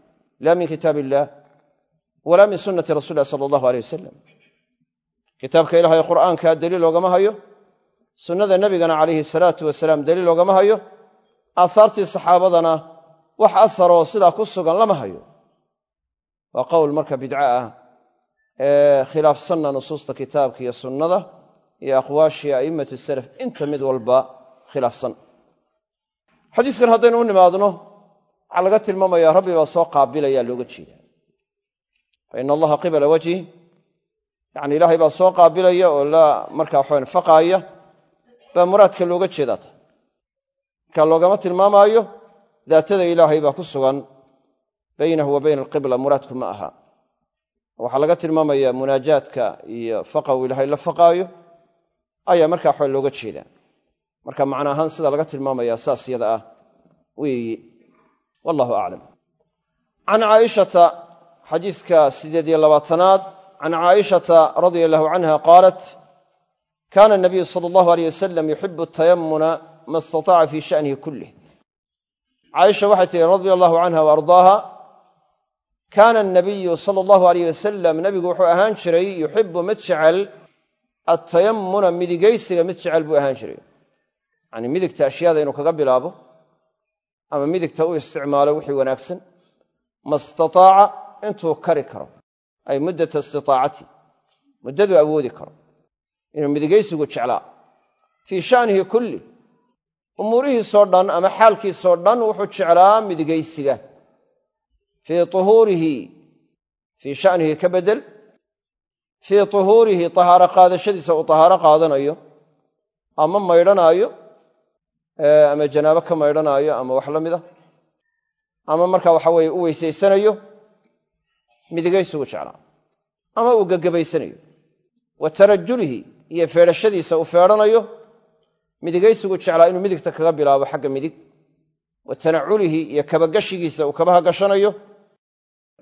laa min kitaab illah walaa min sunnati rasuli lah sala allahu aleyh wasalam kitaabka ilahay qur'aankaa daliil loogama hayo sunnada nebigana calayhi salaatu wasalaam daliil loogama hayo aahaartii saxaabadana wax asaroo sidaa ku sugan lama hayo. Waa qowl marka bidco ah ee khilaafsanna nusuusta kitaabka iyo sunnada iyo aqwaashii a'immatu salaf inta mid walba khilaafsan xadiiskan haddaynu u nimaadno waxaa laga tilmaamayaa rabbi baa soo qaabilayaa looga jeeda fa ina allaha qibala wajhi yacni ilaahay baa soo qaabilaya oo la markaa waxawan faqaaya baa muraadka looga jeedaa ta. Markaa loogama tilmaamaayo daatada ilaahay baa ku sugan baynahu wa bayna alqibla muraadku ma aha. Waxaa laga tilmaamayaa munaajaadka iyo faqaw ilaahay la faqaayo ayaa markaa waxaa looga jeedaa marka macna ahaan sida laga tilmaamaya saas yada ah weeyi. Wallahu aclam can caaishata xadiiska siddeed iyo labaatanaad can caaishata radia allahu canha qaalat kana nabiyu sala allahu aleyh wasalam yuxibu atayamuna ma istataaca fi sha'nihi kullih caaisha waxay tihi radia allahu canha wa ardaaha kaana anabiyu sala allahu aleyh wasalam nabigu wuxuu ahaan jiray yuxibu mid jecel attayamuna midigaysiga mid jecel buu ahaan jiray. Yacni midigta ashyaada inuu kaga bilaabo ama midigta u isticmaalo wixii wanaagsan ma istataaca intuu kari karo ay muddata istitaacati muddaduu awoodi karo inuu midigaysigu jeclaa. Fii sha'nihi kulli umuurihiisoo dhan ama xaalkiisoo dhan wuxuu jeclaa midigaysiga. Fii tuhuurihi fii sha'nihi ka beddel fii tuhuurihi tahaaro qaadashadiisa uu tahaaro qaadanayo ama maydhanaayo ama janaabo ka maydhanaayo ama wax la mid a ama markaa waxa weeye u weysaysanayo midigaysigu jeclaa. Ama uu gegebaysanayo wa tarajulihi iyo feedhashadiisa uu feedhanayo midigaysigu jeclaa inuu midigta kaga bilaabo xagga midig. Wa tanaculihi iyo kabagashigiisa uu kabaha gashanayo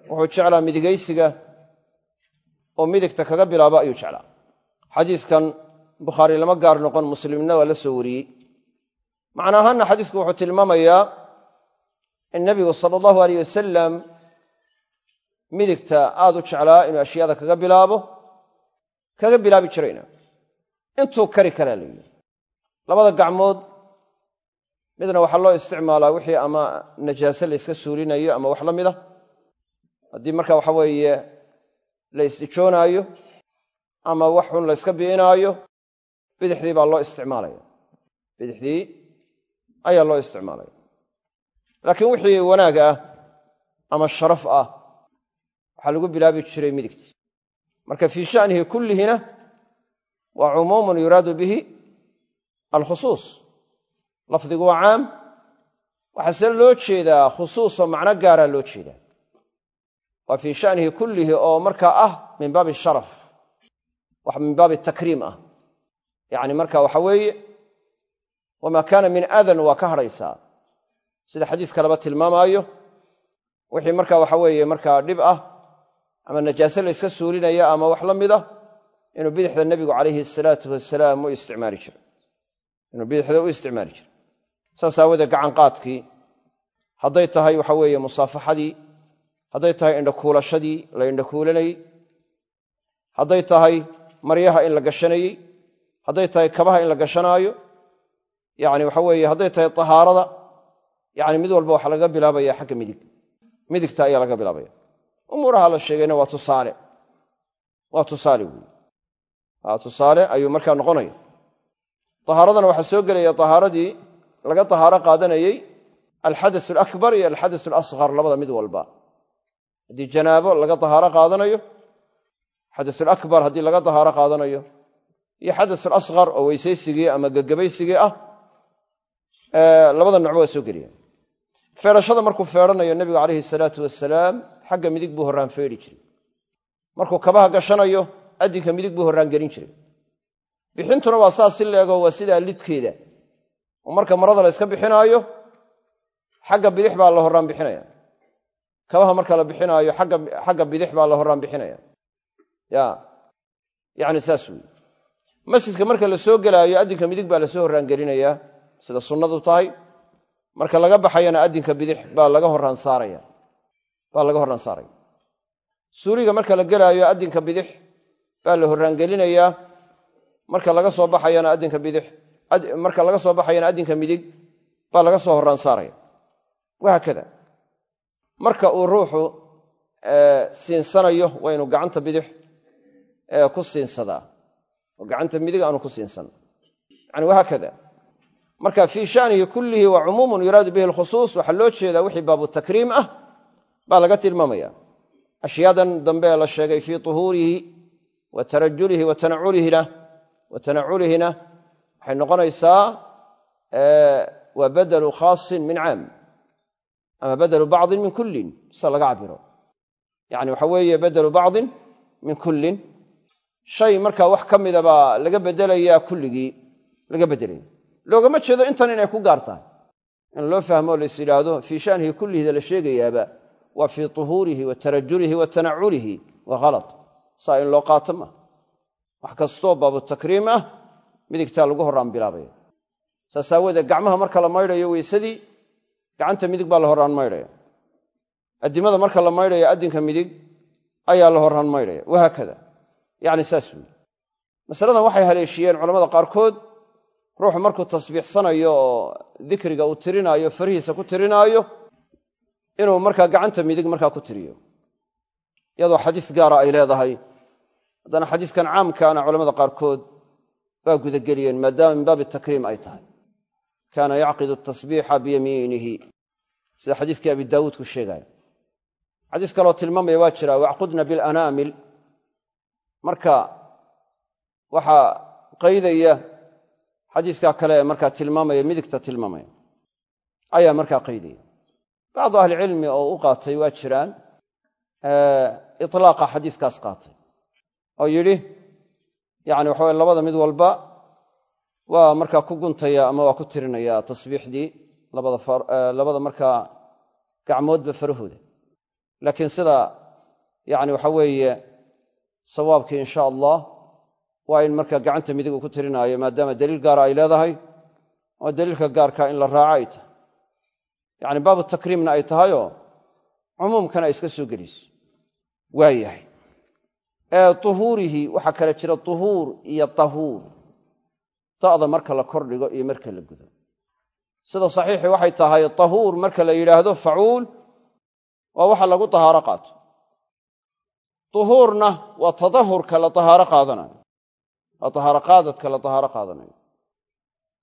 wuxuu jeclaa midigaysiga oo midigta kaga bilaabo ayuu jeclaa. Xadiiskan bukhaari lama gaar noqon muslimna waa la soo wariyey. Macna ahaanna xadiisku wuxuu tilmaamayaa in nebigu sala allahu aleyh wasalam midigta aad u jeclaa inuu ashyaada kaga bilaabo kaga bilaabi jirayna. Intuu kari karaa la yidhi labada gacmood midna waxaa loo isticmaalaa wixii ama najaase la yska suulinayo ama wax la mid a haddii marka waxa weeye la isdijoonaayo ama wax xun la yska bi'inaayo bidixdii baa loo isticmaalaya. Bidixdii ayaa loo isticmaalaya. Laakiin wixii wanaag ah ama sharaf ah waxaa lagu bilaabi jiray midigti marka fii sha'nihi kullihina waa cumuumun yuraadu bihi alkhusuus lafdigu waa caam waxaase loo jeedaa khusuusoo macno gaaraa loo jeedaa? waa fii sha'nihi kullihi oo markaa ah min baabi sharaf. wax min baabi takriim ah. yacni marka waxa weeye wamaa kaana min adan waa ka hadhaysaa. sida xadiiska laba tilmaamaayo wixii marka waxa weeye markaa dhib ah ama najaase la yska suulinaya ama wax la mid ah inuu bidixda nebigu calayhi salaatu wasalaam u isticmaali jiro inuu bidixda u isticmaali jiro. Saas aawoodee gacanqaadkii hadday tahay waxa weeye musaafaxadii hadday tahay indhakuulashadii la indhakuulanayey hadday tahay maryaha in la gashanayey hadday tahay kabaha in la gashanaayo yacni waxa weeye hadday tahay tahaarada yacni mid walba waxaa laga bilaabaya xagga midig midigta ayaa laga bilaabaya. Umuuraha la sheegayna waa tusaale waa tusaale weyi waa tusaale ayuu markaa noqonaya tahaaradana waxaa soo gelaya tahaaradii laga tahaaro qaadanayey alxadas alakbar iyo alxadas alasqar labada mid walba. Haddii janaabo laga tahaaro qaadanayo xadasulakbar haddii laga tahaaro qaadanayo iyo xadas alasqar oo weysaysigii ama gegabaysigii ah labada nocba waa soo gelaya feedhashada markuu feedhanayo nebigu calayhi salaatu wasalaam xagga midig buu horraan feedhi jiray. Markuu kabaha gashanayo addinka midig buu horraan gelin jiray bixintuna waa saas si leego waa sidaa lidkeeda. Oo marka marada la yska bixinaayo xagga bidix baa la horraan bixinaya. Kabaha marka la bixinaayo xagga bidix baa la horraan bixinaya. Ya yacni saas weyi masjidka marka la soo gelaayo addinka midig baa la soo horraan gelinayaa sida sunnadu tahay. Marka laga baxayana addinka bidix baa laga horraan saaraya. Baa laga horraan saaraya. Suuriga marka la gelaayo addinka bidix baa la horraan gelinayaa marka laga soo baxayana addinka bidix marka laga soo baxayana addinka midig baa laga soo horraan saaraya wahaakada marka uu ruuxu siinsanayo waa gacanta bidix ku siinsadaa. Oo gacanta midig aanu ku siinsan. Yani wahaakada marka fii shanihi kullihi wa cumuumun yuraadu bihi alkhusuus waxaa loo jeedaa wixii baabu takriim ah baa laga tilmaamaya. Ashyaadan dambe la sheegay fii tuhuurihi wa tarajulihi wa tanaculihina wa tanaculihina waxay noqonaysaa waa badelu khaasin min caam ama badelu bacdin min kullin sida laga cabiro yani waxa weeye badelu bacdin min kullin shay markaa wax ka mida laga bedelayaa kulligii laga bedelaya loogama jeedo intan inay ku gaar tahay. In loo fahmo lais yidhaahdo fii shanihi kullihida la sheegayaaba waa fii tuhuurihi wa tarajulihi wa tanaculihi waa halad saa in loo qaato ma wax kastoo baabu takriim ah midigtaa lagu horraan bilaabaya. Saas aawoodee gacmaha marka la maydhayo weysadii gacanta midig baa la horraan maydhaya. Addimada marka la maydhayo addinka midig ayaa la horraan maydhaya. Wahaakada yacni saas weyi masaladan waxay haleeshiyeen culamada qaarkood ruuxu markuu tasbiixsanayo oo dikriga uu tirinaayo farihiisa ku tirinaayo inuu markaa gacanta midig markaa ku tiriyo. Iyadoo xadiis gaara ay leedahay haddana xadiiskan caamkaana culamada qaarkood baa gudageliyeen maadaama min baabi takriim ay tahay. Kaana yacqidu tasbiixa biyamiinihi. Sida xadiiskii abi daawuud ku sheegaya xadiis kaloo tilmaamaya waa jira wacqudna bilanaamil. Marka waxaa qaydaya xadiiskaa kale ee markaa tilmaamaya midigta tilmaamaya ayaa markaa qaydaya. Bacdu ahlicilmi oo u qaatay waa jiraan itlaaqa xadiiskaas qaatay oo yidhi yacni waxa weye labada mid walba waa markaa ku guntaya ama waa ku tirinaya tasbiixdii labada markaa gacmoodba farahooda. Laakiin sida yacni waxa weeye sawaabkii insha allah waa in markaa gacanta midig uu ku tirinaayo maadaama daliil gaara ay leedahay oo daliilka gaarka in la raaco ay tahay. Yacni baabu takriimna ay tahayoo cumuumkana ay iska soo geliso waa yahay tuhuurihi waxaa kale jira tuhuur iyo tahuur. Ta'da marka la kordhigo iyo marka la gudo. Sida saxiixi waxay tahay tahuur marka la yidhaahdo facuul waa waxa lagu tahaaro qaato. Tuhuurna waa tadahurka la tahaaro qaadanayo. Waa tahaaro qaadadka la tahaaro qaadanayo.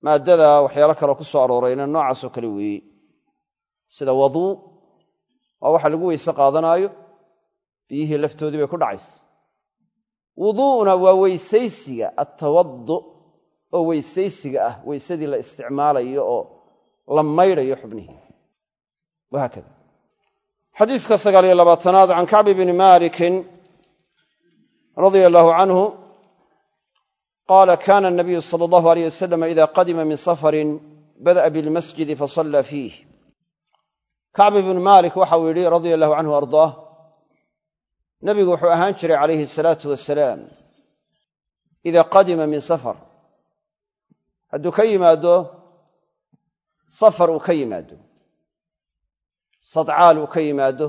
Maaddada waxyaalo kaleo ku soo aroorayna noocaasoo kale weeye. Sida waduu waa waxa lagu weyse qaadanaayo biyihii laftoodii bay ku dhacaysa wuduu'na waa weysaysiga attawadu oo weysaysiga ah weysadii la isticmaalayo oo la maydhayo xubnihii wahaakada xadiiska sagaaliyo labaatanaad can kacbi bni malikin radia allahu canhu qaala kana anabiyu sala allahu aleyh wasalam ida qadima min safarin bada'a bilmasjidi fasalla fiih kacb ibnu maalik waxau yidhi radia allahu canhu ardaah nebigu wuxuu ahaan jiray calayhi asalaatu wasalaam ida qadima min safar. Hadduu ka yimaado safar uu ka yimaado. Sadcaal uu ka yimaado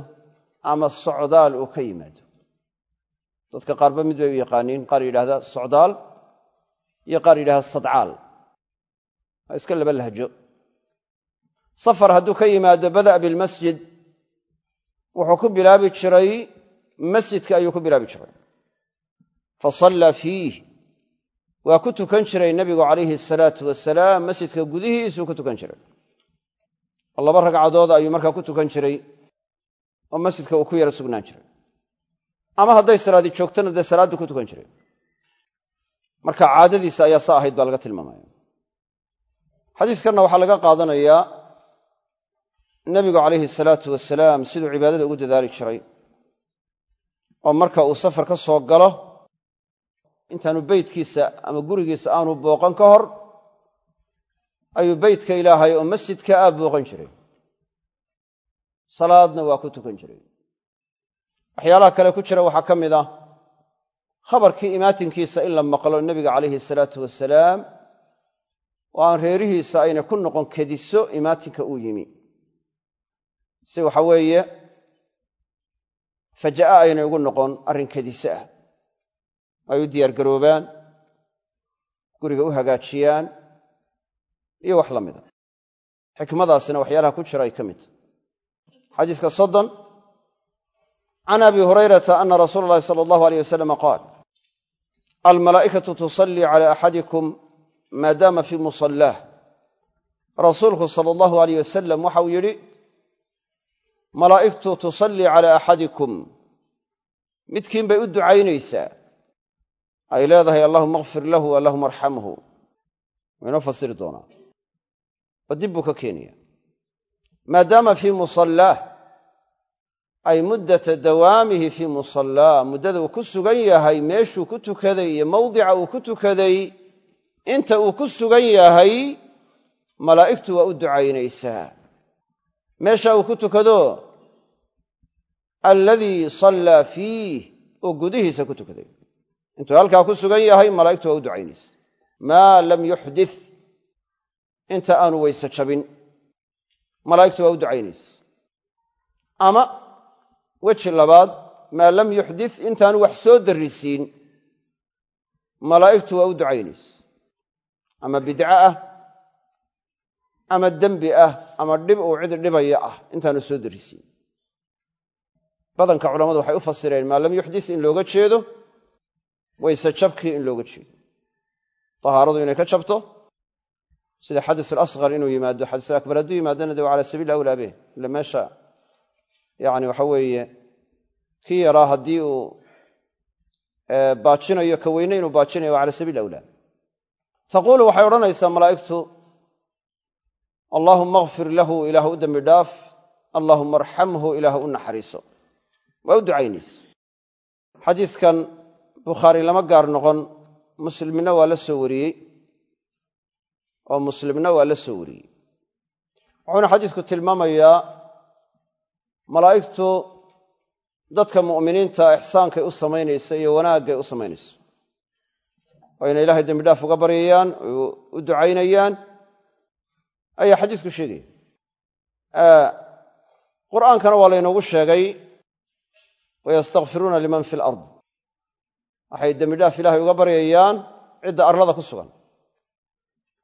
ama socdaal uu ka yimaado. Dadka qaarba mid bay u yaqaaniin. Qaar yidhahda socdaal iyo qaar yidhahda sadcaal. Waa iska laba lahjo. Safar hadduu ka yimaado bada'a bilmasjid wuxuu ku bilaabi jiray masjidka ayuu ku bilaabi jiray. Fa sallaa fiih. Waa ku tukan jiray nebigu calayhi asalaatu wasalaam masjidka gudihiisuu ku tukan jiray. Oo laba ragcadood ayuu markaa ku tukan jiray oo masjidka uu ku yara sugnaan jiray. Ama hadday salaadi joogtana dee salaadduu ku tukan jiray. Marka caadadiisa ayaa sa ahayd baa laga tilmaamaya. Xadiiskanna waxaa laga qaadanayaa nebigu calayhi salaatu wasalaam siduu cibaadada ugu dadaali jiray oo marka uu safar ka soo galo intaanu beytkiisa ama gurigiisa aanu booqan ka hor ayuu beytka ilaahay oo masjidka ah booqan jiray. Salaadna waa ku tukan jiray. Waxyaalaha kale ku jira waxaa ka mid ah khabarkii imaatinkiisa in la maqlo nebiga calayhi salaatu wasalaam oo aan reerihiisa ayna ku noqon kediso imaatinka uu yimi. Si waxa weeye faja'a aynay ugu noqon arrin kediso ah. Ay u diyaargaroobaan guriga u hagaajiyaan iyo wax la mida xikmadaasina waxyaalaha ku jira ay ka mid tahay. Xadiiska soddon can abi hurayrata ana rasuula allahi sala allahu aleyh wasalama qaal almalaa'ikatu tusallii cala axadikum maadaama fii musallaah rasuulku sala allahu aleyh wasalam waxau yidhi malaa'igtu tusallii cala axadikum. Midkiin bay u ducaynaysaa. Ay leedahay allahuma akfir lahu allahuma arxamhu waa inoo fasiri doonaa ba dib buu ka keenaya. Maadaama fii musallaah ay muddata dawaamihi fii musallaah muddada uu ku sugan yahay meeshuu ku tukaday iyo mawdica uu ku tukaday inta uu ku sugan yahay malaa'igtu waa u ducaynaysaa meesha uu ku tukado? Alladii sallaa fiih oo gudihiisa ku tukaday. Intuu halkaa ku sugan yahay malaa'igtu waa u ducaynaysa maa lam yuxdith inta aanu weyse jabin. Malaa'igtu waa u ducaynaysa ama weji labaad maa lam yuxdith intaanu wax soo darrisiin malaa'igtu waa u ducaynaysa ama bidco ah ama dembi ah ama dhib uu cid dhibaya ah intaanu soo darrisiin badanka culammadu waxay u fasireen maa lam yuxdith in looga jeedo? Wayse jabkii in looga jeedo. Tahaaradu inay ka jabto sida xadis alasqar inuu yimaado xadis akbar hadduu yimaadona de waa cala awlaa beh ila meesha yani waxa weeye kii yaraa haddii uu baajinayo ka weyne inuu baajinayo waa cala sabiil awlaa taquulu waxay odhanaysaa malaa'igtu allaahuma akfir lahu ilaah u dembi dhaaf allaahuma arxamhu ilaah u naxariiso. Waa u ducaynaysa xadiiskan bukhaari lama gaar noqon muslimna waa la soo wariyey oo muslimna waa la soo wariyey. Wuxuuna xadiisku tilmaamayaa malaa'igtu dadka mu'miniinta ixsaankay u samaynaysa iyo wanaaggay u samaynayso oo inay ilaahay dembi dhaaf uga baryayaan u ducaynayaan ayaa xadiisku sheegaya qur'aankana waa laynoogu sheegay wayastakfiruuna liman fi alard waxay dembi dhaaf ilaahay uga baryayaan cidda arlada ku sugan.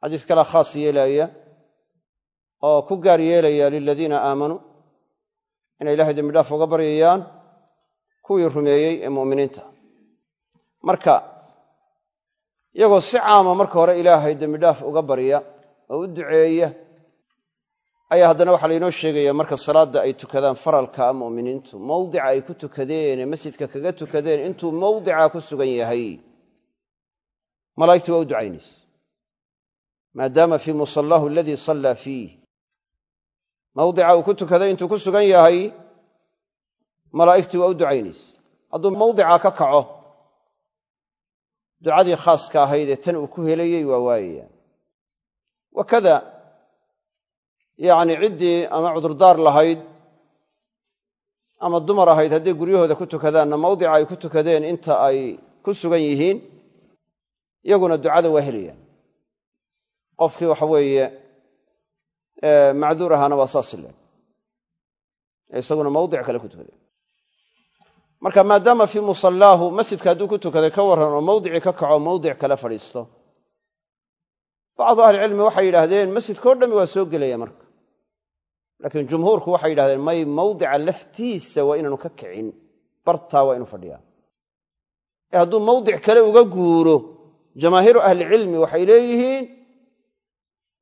Xadiis kalea khaas yeelaya oo ku gaar yeelaya liladiina aamanuu inay ilahay dembi dhaaf uga baryayaan kuwii rumeeyey ee mu'miniinta. Marka iyagoo si caama marka hore ilaahay dembi dhaaf uga barya oo u duceeya ayaa haddana waxaa laynoo sheegaya marka salaadda ay tukadaan faralka mu'miniintu mawdica ay ku tukadeen ee masjidka kaga tukadeen intuu mawdica ku sugan yahay malaa'igtu waa u ducaynaysa maadaama fii musallaahu aladii sallaa fiih mawdica uu ku tukaday intuu ku sugan yahay malaa'igtii waa u ducaynaysa hadduu mawdica ka kaco ducadii khaaska ahayd ee tan uu ku helayey waa waayayaan wakada yacni ciddii ama cudurdaar lahayd ama dumar ahayd hadday guryahooda ku tukadaanna mawdica ay ku tukadeen inta ay ku sugan yihiin iyaguna ducada waa helayaan. Qofkii waxa weeye macduur ahaana waa saas le isaguna mawdic kale ku tukaday marka maadaama fii musallaahu masjidka hadduu ku tukaday ka warran oo mawdicii ka kaco mawdic kale fadhiisto. Bacdu ahlicilmi waxay yidhaahdeen masjidka o dhami waa soo gelaya marka laakiin jumhuurku waxay yidhahdeen may mawdica laftiisa waa inaanu ka kicin bartaa waa inu fadhiyaa. Ee hadduu mawdic kale uga guuro jamaahiiru ahlicilmi waxay leeyihiin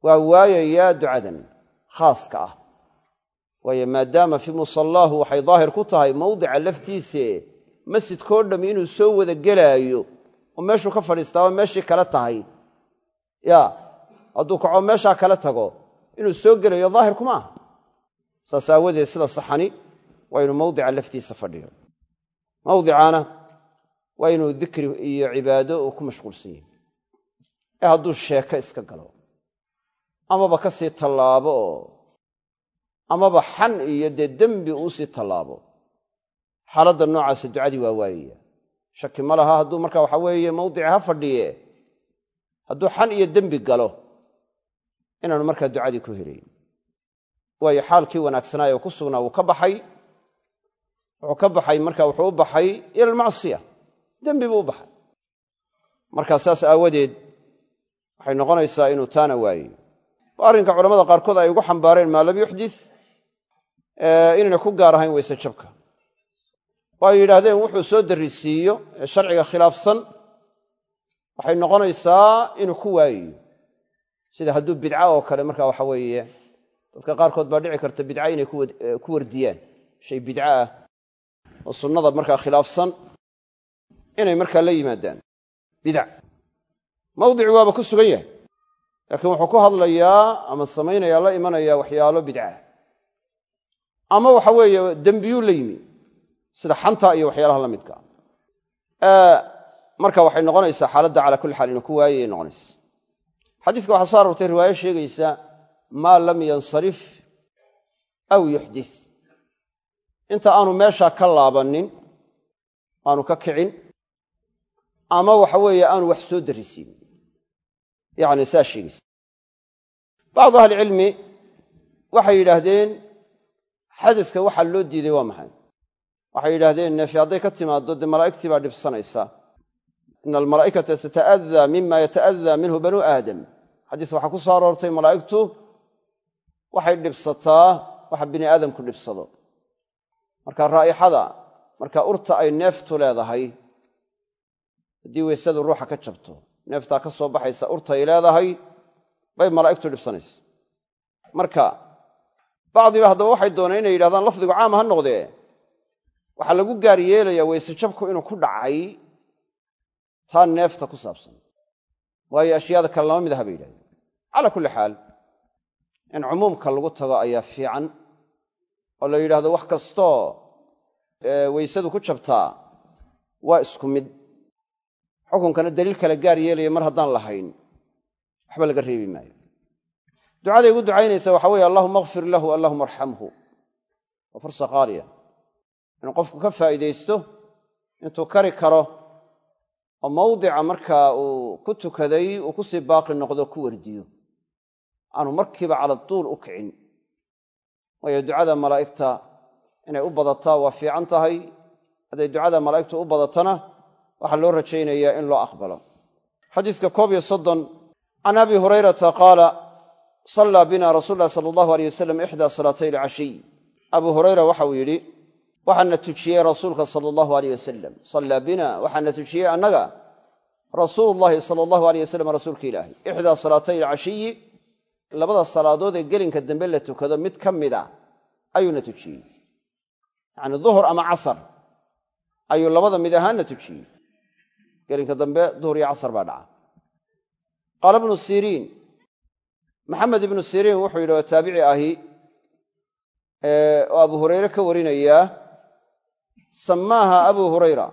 waa waayayaa ducadan khaaska ah. Waayo maadaama fii musallaahu waxay daahir ku tahay mawdica laftiise masjidkao dhammi inuu soo wada gelaayo oo meeshuu ka fadhiistaaba meeshii kale tahay. Ya hadduu kaco meeshaa kale tago inuu soo gelayo daahir kuma aha saas aawadeed sida saxani waa inuu mawdica laftiisa fadhiyo. Mawdicaana waa inuu dikri iyo cibaado uu ku mashquulsan yahay. Ee hadduu sheeko iska galo amaba ka sii tallaabo oo amaba xan iyo dee dembi uu sii tallaabo xaaladda noocaasa ducadii waa waayaya shaki ma laha hadduu marka waxa weeye mawdici ha fadhiye hadduu xan iyo dembi galo inaanu markaa ducadii ku helayn waayo xaalkii wanaagsanaaye oo ku sugnaa wuu ka baxay. Wuxuu ka baxay marka wuxuu u baxay ila almacsiya dembi buu u baxay. Markaa saas aawadeed waxay noqonaysaa inuu taana waayo arrinka culamada qaarkood ay ugu xambaareen maa lam yuxdis inayna ku gaar ahayn weyse jabka. Oo ay yidhaahdeen wuxuu soo darrisiiyo ee sharciga khilaafsan waxay noqonaysaa inuu ku waayayo sida hadduu bidca oo kale marka waxa weeye dadka qaarkood baa dhici karta bidca inay ku wardiyaan. Shay bidca ah oo sunnada markaa khilaafsan inay markaa la yimaadaan. Bidac mawdici waaba ku sugan yahay laakiin wuxuu ku hadlayaa ama samaynayaa la imanayaa waxyaalo bidca ama waxa weeye dembiyuu la yimi sida xanta iyo waxyaalaha la midka. Marka waxay noqonaysaa xaaladda calaa kulli xaal inuu ku waayayay noqonaysa. Xadiiska waxaa soo aroortay riwaayo sheegaysa maa lam yansarif aw yuxdis inta aanu meeshaa ka laabannin aanu ka kicin ama waxa weeye aanu wax soo darrisiin. Yacni saa sheegaysa. Bacdu ahlicilmi waxay yidhaahdeen xadiska waxaa loo diiday waa maxay? Waxay yidhaahdeen neefi hadday ka timaaddo dee malaa'igtii baa dhibsanaysa. Ina almalaa'ikata tata'adaa mima yata'adaa minhu banuu aadam. Xadiis waxaa ku soo aroortay malaa'igtu waxay dhibsataa waxa bini aadamku dhibsado. Marka raa'ixada marka urta ay neeftu leedahay haddii weysadu ruuxa ka jabto neeftaa ka soo baxaysa urtay leedahay bay malaa'igtu dhibsanaysa. Marka bacdiba haddaba waxay dooneen inay yidhahdaan lafdigu caama ha noqdee. Waxaa lagu gaar yeelayaa weyse jabku inuu ku dhacay taa neefta ku saabsan. Waayo ashyaada kale lama mid aha bay yidhahdeen. Calaa kulli xaal in cumuumka lagu tago ayaa fiican oo la yidhahdo wax kastoo weysadu ku jabtaa waa isku mid. Xukunkana daliil kale gaar yeelaya mar haddaan lahayn waxba laga reebi maayo. Ducaday ugu ducaynaysa waxa weeye allahuma akfir lahu allahuma arxamhu waa fursa qaaliya. Inuu qofku ka faa'iidaysto intuu kari karo oo mawdica markaa uu ku tukaday uu ku sii baaqi noqdo ku wardiyo aanu markiiba cala duul u kicin. Waayo ducada malaa'igta inay u badataa waa fiican tahay. Hadday ducada malaa'igtu u badatana waxaa loo rajaynayaa in loo aqbalo. Xadiiska koob iyo soddon can abi hurayrata qaala sallaa bina rasuulu llahi sala allahu aleyh wasalam ixdaa salaatay alcashiy abuu hurayra waxauu yidhi waxaana tujiyey rasuulka sala allahu aleyh wasalam sallaa bina waxaana tujiyey annaga? Rasuulu llahi sala allahu aleyh wasalam rasuulka ilaahay. Ixdaa salaatay alcashiyi labada salaadood ee gelinka dambe la tukado mid ka mid a ayuuna tujiyey yacni duhur ama casar ayuu labada mid ahaanna tujiyey gelinka dambe duhur iyo casar baa dhaca. Qaala ibnu siriin maxamed ibnu siriin wuxuu yidhi oo taabici ahi oo abu hurayre ka warinayaa samaaha abuu hurayra.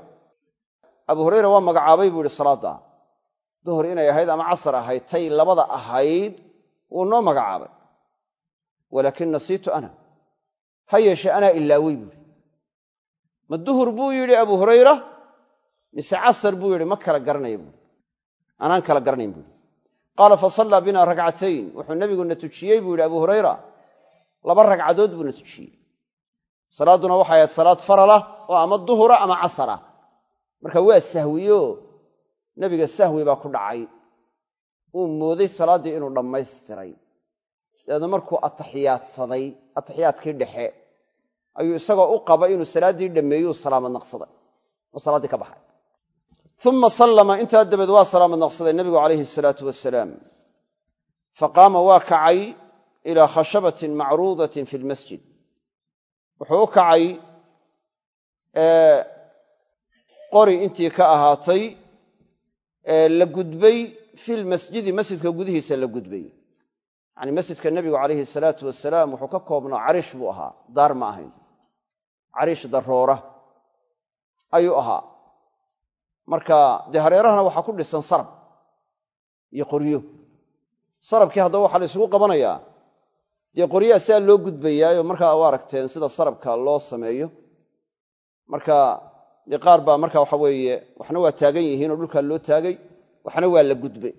Abuu hurayra waa magacaabay buu yihi salaadda. Duhur inay ahayd ama casar ahayd tay labada ahayd wuu noo magacaabay. Walaakin nasiitu ana. Ha yeeshe anaa ilaawey buuhi ma duhur buu yidhi abuu hurayra? Mise casar buu yidhi ma kala garanaya buui anaan kala garanayn buuhi qaala fasallaa bina ragcatayn. Wuxuu nebiguna tujiyey buu yidhi abuu hurayra. Laba ragcadood buuna tujiyey. Salaadduna waxay ahayd salaad faralah oo ama duhura ama casara. Marka waa sahwiyo. Nebiga sahwi baa ku dhacay uu mooday salaaddii inuu dhammaystiray. Dabeedna markuu ataxiyaadsaday ataxiyaadkii dhexe ayuu isagoo u qaba inuu salaaddii dhammeeyuu salaamad naqsaday oo salaaddii ka baxay. Uma sallama intaa dabeed waa salaamad naqsaday nebigu calayhi asalaatu wasalaam faqaama waa kacay ilaa khashabatin macruudatin fi lmasjid wuxuu u kacay qori intii ka ahaatay la gudbay fi lmasjidi masjidka gudihiisa la gudbay. Yacni masjidka nebigu calayhi salaatu wasalaam wuxuu ka koobnaa cariish buu ahaa daar ma ahayn. Cariish daroora ayuu ahaa. Marka dee hareerahana waxaa ku dhisan sarab iyo qoryo. Sarabkii haddaba waxaa la isugu qabanayaa. Dee qoryaha sidaa loo gudbayaayo markaa u aragteen sida sarabka loo sameeyo. Marka dee qaar baa marka waxa waxna waa taagan yihiin oo loo taagay waxna waa la gudbay.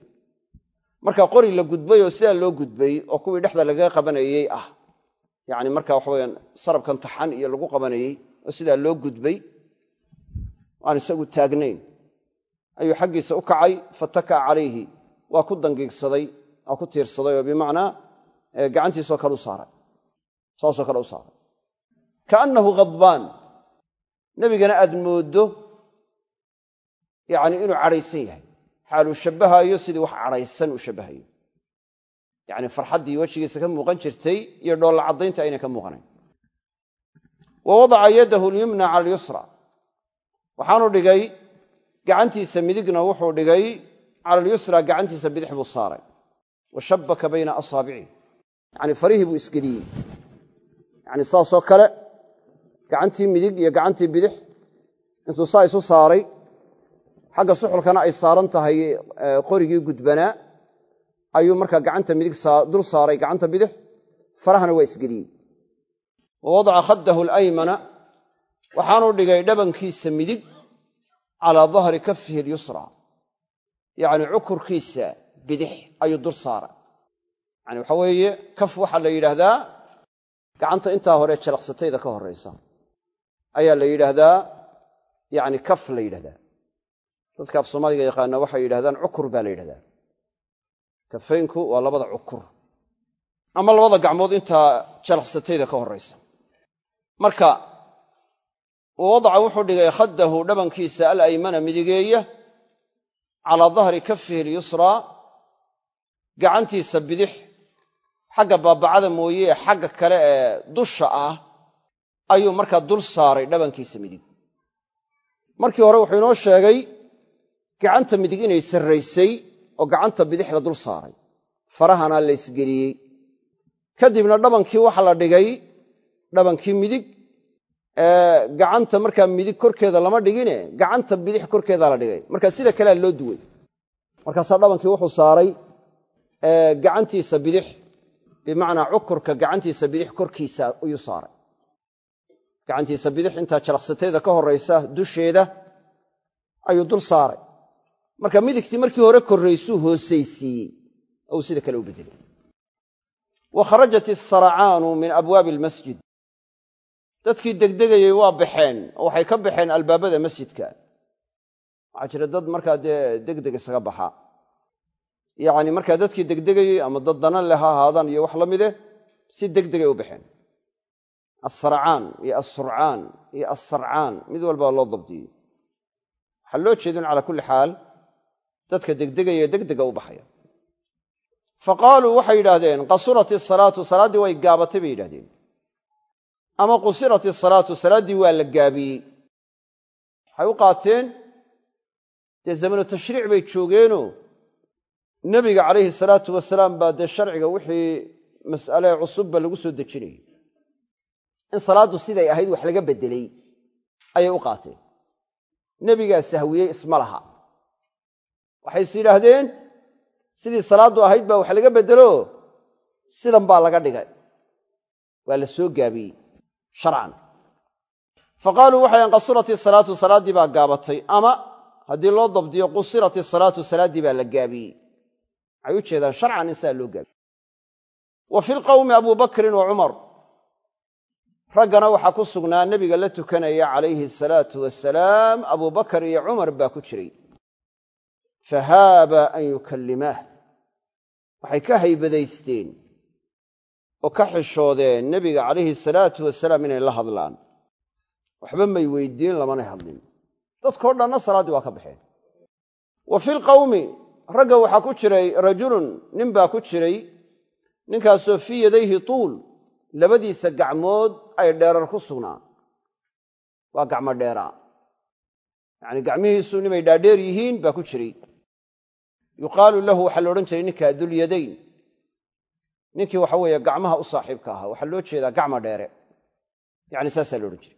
Marka qori la gudbay oo sidaa loo gudbay oo kuwii dhexda lagaga qabanayey ah yacni marka waxa weyaan sarabkan taxan iyo lagu qabanayey oo sidaa loo gudbay aan isagu taagnayn. Ayuu xaggiisa u kacay fataka calayhi waa ku dangiigsaday waa ku tiirsaday oo bimacnaa gacantiisoo kale u saaray saasoo kale u saaray. Kaannahu khadbaan nebigana aad mooddo yacni inuu cadhaysan yahay xaaluu shabbahaayo sidii wax cadhaysan uu shabbahayo yacni farxaddii wejigiisa ka muuqan jirtay iyo dhoolla caddaynta aynay ka muuqanayn. Wa wadaca yadahu alyumna cala alyusra. Waxaanu dhigay gacantiisa midigna wuxuu dhigay cala alyusra gacantiisa bidix buu saaray. Wa shabbaka bayna asaabici. Yacni farihii buu isgeliyey. Yacni saasoo kale gacantii midig iyo gacantii bidix intuu saa isu saaray xagga suxulkana ay saaran tahay qorigii gudbanaa ayuu markaa gacanta midig dul saaray gacanta bidix farahana waa isgeliyey. Wa wadaca khaddahu alaymana waxaanu dhigay dhabankiisa midig calaa dahri kafihi alyusra. Yacni cukurkiisa bidix ayuu dul saaray yani waxa weeye kaf waxaa la yidhaahdaa gacanta intaa hore jalaqsatayda ka horraysa ayaa la yidhaahdaa yacni kaf la yidhahdaa dadka af soomaaliga yaqaana waxay yidhahdaan cukur baa la yidhahdaa. Kafaynku waa labada cukur. Ama labada gacmood intaa jalaqsatayda ka horraysa. Marka wadaca wuxuu dhigay khaddahu dhabankiisa alaymana midigeeya calaa dahri kafihi alyusraa gacantiisa bidix. Xagga baabacada mooye xagga kale ee dusha ah ayuu markaa dul saaray dhabankiisa midig. Markii hore wuxuu inoo sheegay gacanta midig inay sarraysay oo gacanta bidix la dul saaray. Farahana la ysgeliyey. Kadibna dhabankii waxa la dhigay dhabankii midig gacanta markaa midig korkeeda lama dhigine gacanta bidix korkeedaa la dhigay. Marka sida kalea loo duway. Markaasaa dhabankii wuxuu saaray gacantiisa bidix bimacnaa cukurka gacantiisa bidix korkiisa ayuu saaray. Gacantiisa bidix intaa jalaqsateeda ka horraysa dusheeda ayuu dul saaray marka midigtii markii hore korraysuu hoosaysiiyey ou sida kale u beddelay wa kharajat min abwaabi almasjid. Dadkii degdegayey waa baxeen oo waxay ka baxeen albaabada masjidka. Waxaa jira dad markaa dee degdeg isaga baxa. Yacni markaa dadkii degdegayey ama dad dana leh ha ahaadaan iyo wax la mide si degdegay u baxeen. Assarcaan iyo assurcaan iyo assarcaan mid walbaa loo dabdiyey waxaa loo jeedin calaa kulli xaal dadka degdegaya degdega u baxaya. Fa qaaluu waxay yidhaahdeen qasurat isalaatu salaaddii way gaabatay bay yidhahdeen ama qusirat isalaatu salaaddii waa la gaabiyey. Waxay u qaateen dee zamanu tashriic bay joogeenoo nebiga calayhi salaatu wasalaam baa dee sharciga wixii mas'alee cusubba lagu soo dejinayay. In salaaddu siday ahayd wax laga beddelay ayay u qaateen. Nebigaa sahwiyey isma laha waxay is yidhaahdeen sidii salaaddu ahayd baa wax laga beddelo sidan baa laga dhigay. Waa la soo gaabiyey sharcan. Fa qaaluu waxay an qasurat isalaatu salaaddii baa gaabatay. Ama haddii loo dabdiyo qusirat isalaatu salaaddii baa la gaabiyey. Waxay u jeedaan sharcan in sidaa loo gaabiye wa fi lqawmi abuu bakrin wa cumar. Raggana waxaa ku sugnaa nebiga la tukanaya calayhi asalaatu wasalaam abuu bakar iyo cumar baa ku jiray fahaaba an yukallimaah waxay ka haybadaysteen oo ka xishoodeen nebiga calayhi salaatu wasalaam inay la hadlaan. Waxba may weydiin lamanay hadlin. Dadkao dhanna salaaddii waa ka baxeen. Wa fi lqawmi ragga waxaa ku jiray rajulun nin baa ku jiray ninkaasoo fii yadayhi tuul labadiisa gacmood ay dheerar ku sugnaa. Waa gacmo dheeraa. Yacnii gacmihiisu nimay dhaadheer yihiin baa ku jiray yuqaalu lahu waxaa la odhan jiray ninkaa dulyadayn ninkii waxa weeye gacmaha u saaxiibka ahaa. Waxaa loo jeedaa gacma dheere. Yacni saasaa la jiray.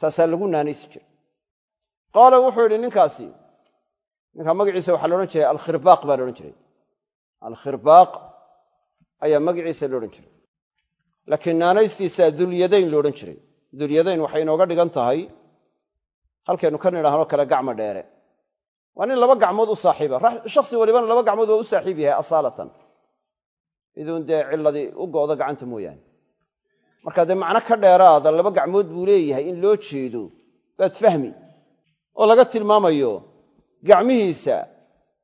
Saasaa lagu naanaysi jiray. Qaala wuxuu yidhi ninkaasi. Ninkaa magaciisa waxaa laodhan jiray alkhirbaaq baa laodhan jiray. Alkhirbaaq ayaa magaciisa laodhan jiray. Laakiin naanaystiisaa dulyadayn loodhan jiray. Dulyadayn waxay inooga dhigan tahay halkaynu ka nidhaahno kale gacma dheere waa nin laba gacmood u saaxiiba. Shakhsi walibana laba gacmood waa u saaxiib yahay asaalatan. Iduun dee ciladii u go'do gacanta mooyaane. Marka dee macno ka dheeraada laba gacmood buu leeyahay in loo jeedo. Baad fahmi? Oo laga tilmaamayo gacmihiisa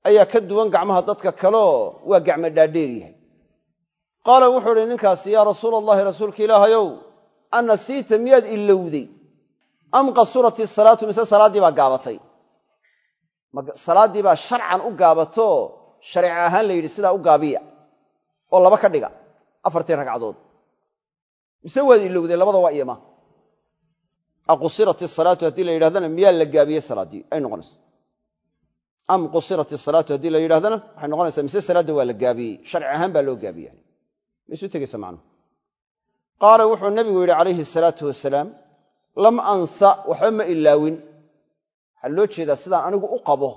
ayaa ka duwan gacmaha dadka kaleo waa gacmo dhaadheer yahay. Qaala wuxuu idhi ninkaasi yaa rasuula allahi rasuulka ilaahayow anasiita miyaad ilowday am qasurat isalaatu mise salaaddii baa gaabatay salaaddii baa sharcan u gaabato sharci ahaan la yidhi sidaa u gaabiya oo laba ka dhiga afartii ragcadood. Mise waad ilowday labada waa iyama aqusirat isalaatu haddii la yidhahdana miyaa la gaabiyey salaaddii ay noqonaysa. Am qusirat isalaatu haddii la yidhahdana waxay noqonaysaa mise salaadda waa la gaabiyey? Sharci ahaan baa loo gaabiyey. Ma isu tegaysa macnuhu qaala wuxuu nabigu yidhi calayhi asalaatu wasalaam lam ansa waxba ma ilaawin waxaa loo jeedaa sidaan anigu u qabo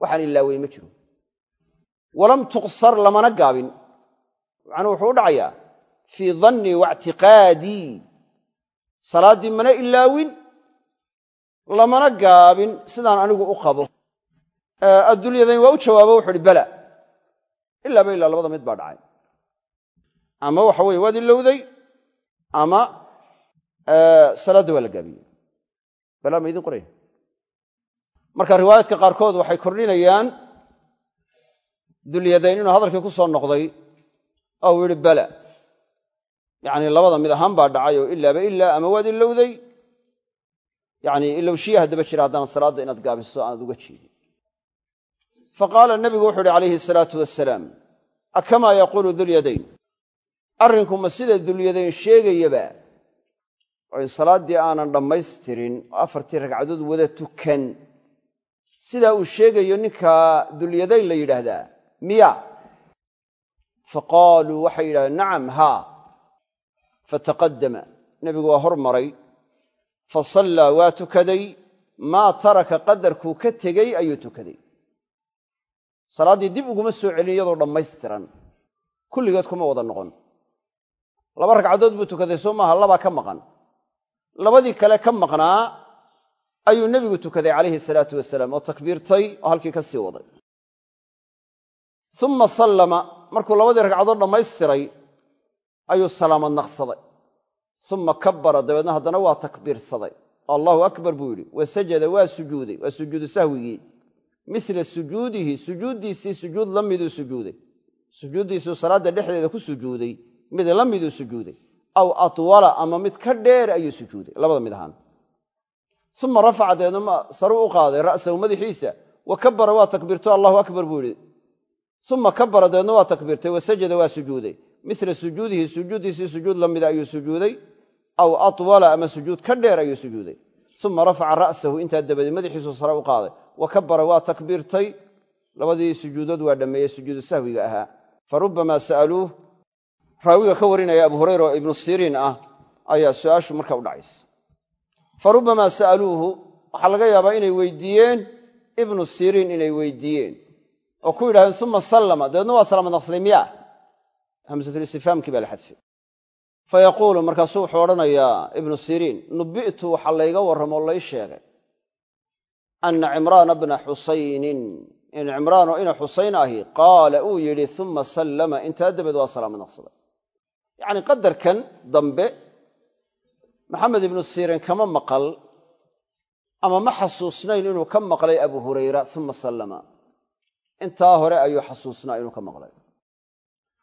waxaan ilaawey ma jiro. Walam tuqsar lamana gaabin. Macnuu wuxuu u dhacayaa fii dannii waictiqaadii salaaddii mana ilaawin lamana gaabin sidaan anigu u qabo. Adduunyadayn waa u jawaabo wuxu uhi bala. Ilaaba ilaa labada mid baa dhacay. Ama waxa weye waad ilowday ama salaadda waa la gaabiyey. Bala ma idin qoraya marka riwaayaadka qaarkood waxay kordhinayaan dulyadayn inuu hadalkii ku soo noqday oo uu yidhi bala. Yacni labada mid ahaan baa dhacay oo ilaaba ilaa ama waad ilowday yacni ilowshiya haddaba jira haddaanad salaadda inaad gaabiso aanad uga jeedin fa qaala nabigu wuxu uhi calayhi asalaatu wasalaam akamaa yaquulu dulyadayn arrinku ma sida dulyadayn sheegayaba? Oo in salaaddii aanan dhammaystirin oo afartii ragcadood wada tukan sidaa uu sheegayo ninkaa dulyadayn la yidhaahdaa miya. Fa qaaluu waxay yidhahdeen nacam haa fataqaddama nebigu waa hormaray. Fa sallaa waa tukaday. Maa taraka qadarkuu ka tegey ayuu tukaday. Salaaddii dib uguma soo celin iyadoo dhammaystiran. Kulligeed kuma wada noqon. Laba ragcadood buu tukaday soo maaha labaa ka maqan. Labadii kale ka maqnaa ayuu nebigu tukaday calayhi salaatu wasalaam oo takbiirtay oo halkii ka sii waday. Uma sallama markuu labadii ragcadood dhammaystiray ayuu salaamad naqsaday. Uma kabbara dabeedna haddana waa takbiirsaday. Allahu akbar buu yidhi wa sajada waa sujuuday waa sujuudu sahwigii misla sujuudihi sujuuddiisii sujuud la miduu sujuuday. Sujuuddiisuu salaadda dhexdeeda ku sujuuday mid la miduu sujuuday. Aw atwala ama mid ka dheer ayuu sujuuday labada mid ahaan uma rafaca dabeedna saruu u qaaday ra'sahu madaxiisa. Wa kabbara waa takbiirto allahu akbar buu yidhi. Uma kabbara dabeedna waa takbiirtay wa sajada waa sujuuday. Misla sujuudihi sujuuddiisii sujuud la mida ayuu sujuuday. Aw atwala ama sujuud ka dheer ayuu sujuuday. Uma rafaca ra'sahu intaa dabadeed madaxiisuu sare u qaaday. Wa kabbara waa takbiirtay. Labadii sujuudood waa dhammeeyey sujuudu sahwiga ahaa. Fa rubbamaa sa'aluuh. Raawiga ka warinaya abu hurayra oo ibnu siriin ah ayaa su'aashu marka u dhacaysa fa rubbamaa sa'aluuhu waxaa laga yaabaa inay weydiiyeen ibnu siriin inay weydiiyeen oo ku yidhahdeen uma sallama. Dabeedna waa salaamad naqsaday miya? Hamsatulistifhaamkii baa la xadfay fa yaquulu markaasuu wuxuu odhanayaa ibnu siriin nubi'tu waxaa layga warramoo lay sheegay anna cimraana bna xusaynin. In cimraan oo ina xusayn ahi qaala uu yidhi uma sallama. Intaa dabeed waa salaamad naqsaday yacni qadarkan dambe maxamed ibnu siriin kama maqal ama ma xasuusnayn inuu ka maqlay abu hurayra uma sallama. Intaa hore ayuu xasuusnaa inuu ka maqlay.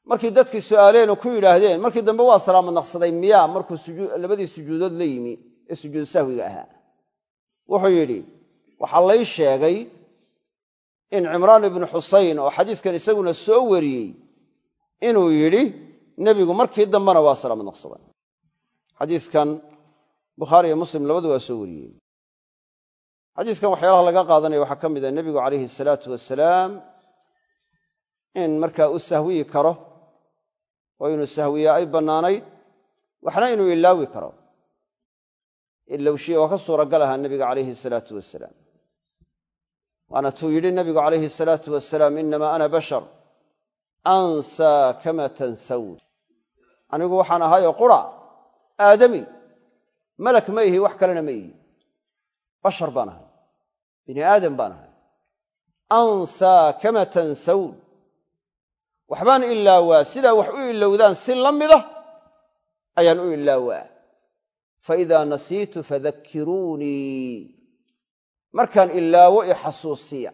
Markii dadkii su'aaleen oo ku yidhaahdeen markii dambe waa salaamad naqsaday miyaa markuu labadii sujuudood la yimi ee sujuudu sahwiga ahaa. Wuxuu yidhi waxaa lay sheegay in cimraan ibnu xusayn oo xadiiskan isaguna soo wariyey inuu yidhi nebigu markii dambena waa salaamad naqsaday. Xadiiskan bukhaari iyo muslim labadu waa soo wariyeen. Xadiiskan waxyaalaha laga qaadanaya waxaa ka mid ah nebigu calayhi salaatu wasalaam in markaa u sahwiyi karo oo inuu sahwiyaa ay bannaanayd waxna inuu ilaawi karo. Ilowshiya waa ka suuragal ahaa nebiga calayhi salaatu wasalaam waana tuu yidhi nebigu calayhi salaatu wasalaam innamaa ana bashar ansaa kama tansawd anigu waxaan ahayoo qura aadami malak ma ihi wax kalena ma ihi. Bashar baan ahay. Bini aadam baan ahay. Ansaa kama tansawd waxbaan ilaawaa. Sidaa wax u ilowdaan si la mida ayaan u ilaawaa. Faidaa nasiitu fadakkiruunii markaan ilaawo i xasuusiya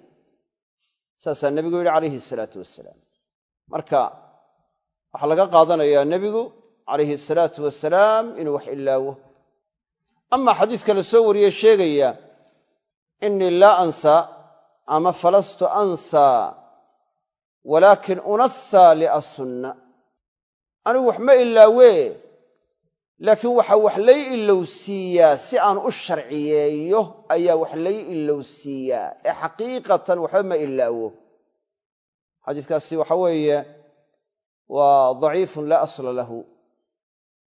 saasaa nebigu yidhi calayhi salaatu wasalaam marka waxaa laga qaadanayaa nebigu calayhi asalaatu wasalaam inuu wax ilaawo amaa xadiiska la soo wariyey sheegaya innii laa ansaa ama falastu ansaa walaakin unassaa liasunna anigu wax ma ilaawee laakiin waxaa wax lay ilowsiiyaa si aan u sharciyeeyo ayaa wax lay ilowsiiyaa. Ee xaqiiqatan waxba ma ilaawo. Xadiiskaasi waxa weeye waa daciifun laa asla lahu.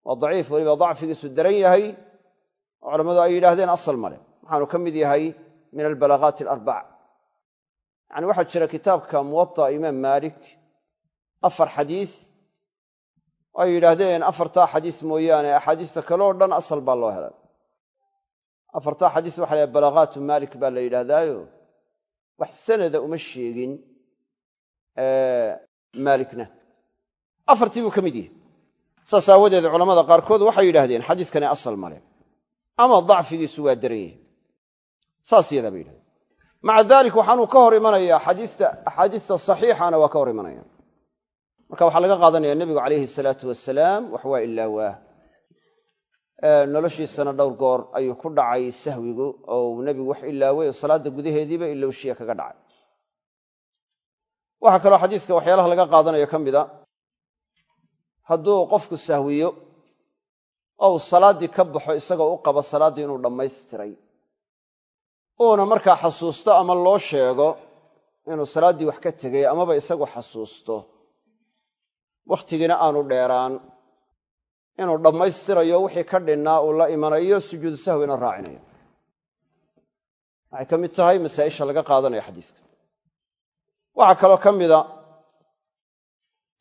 Waa daciif weliba dacfigiisu daran yahay oo culammadu ay yidhaahdeen asal male. Waxaanu ka mid yahay min albalaagaati alarbac. Yacani waxaa jira kitaabka muwata imaam maalik afar xadiis. Oo ay yidhaahdeen afartaa xadiis mooyaane axaadiista kale oo dhan asal baa loo helay. Afartaa xadiis waxa la balaagaatu maalik baa la yidhaahdaayo. Wax sanada uma sheegin maalikna. Afartii buu ka mid yahay. Saas aawadeed culamada qaarkood waxay yidhaahdeen xadiiskani asal male ama dacfigiisu waa daran yahay saas iyadaa bay yidhahdeen maca dalik waxaanuu ka hor imanayaa axaadiista saxiixana waa ka hor imanaya. Marka waxaa laga qaadanaya nebigu calayhi salaatu wasalaam wax waa ilaawaa noloshiisana dhowr goor ayuu ku dhacay sahwigu oo nebigu wax ilaaway oo salaadda gudaheediiba ilowshiya kaga dhacay. Waxaa kaloo xadiiska waxyaalaha laga qaadanayo ka mid a. Hadduu qofku sahwiyo oo uu salaaddii ka baxo isagoo u qaba salaaddii inuu dhammaystiray. Uuna markaa xasuusto ama loo sheego inuu salaaddii wax ka tegay amaba isagu xasuusto wakhtigiina aanu dheeraan. Inuu dhammaystirayo wixii ka dhinnaa uu la imanayo sujuudu sahwina raacinayo. Waxay ka mid tahay masaa'isha laga qaadanayo xadiiska. Waxaa kaloo ka mida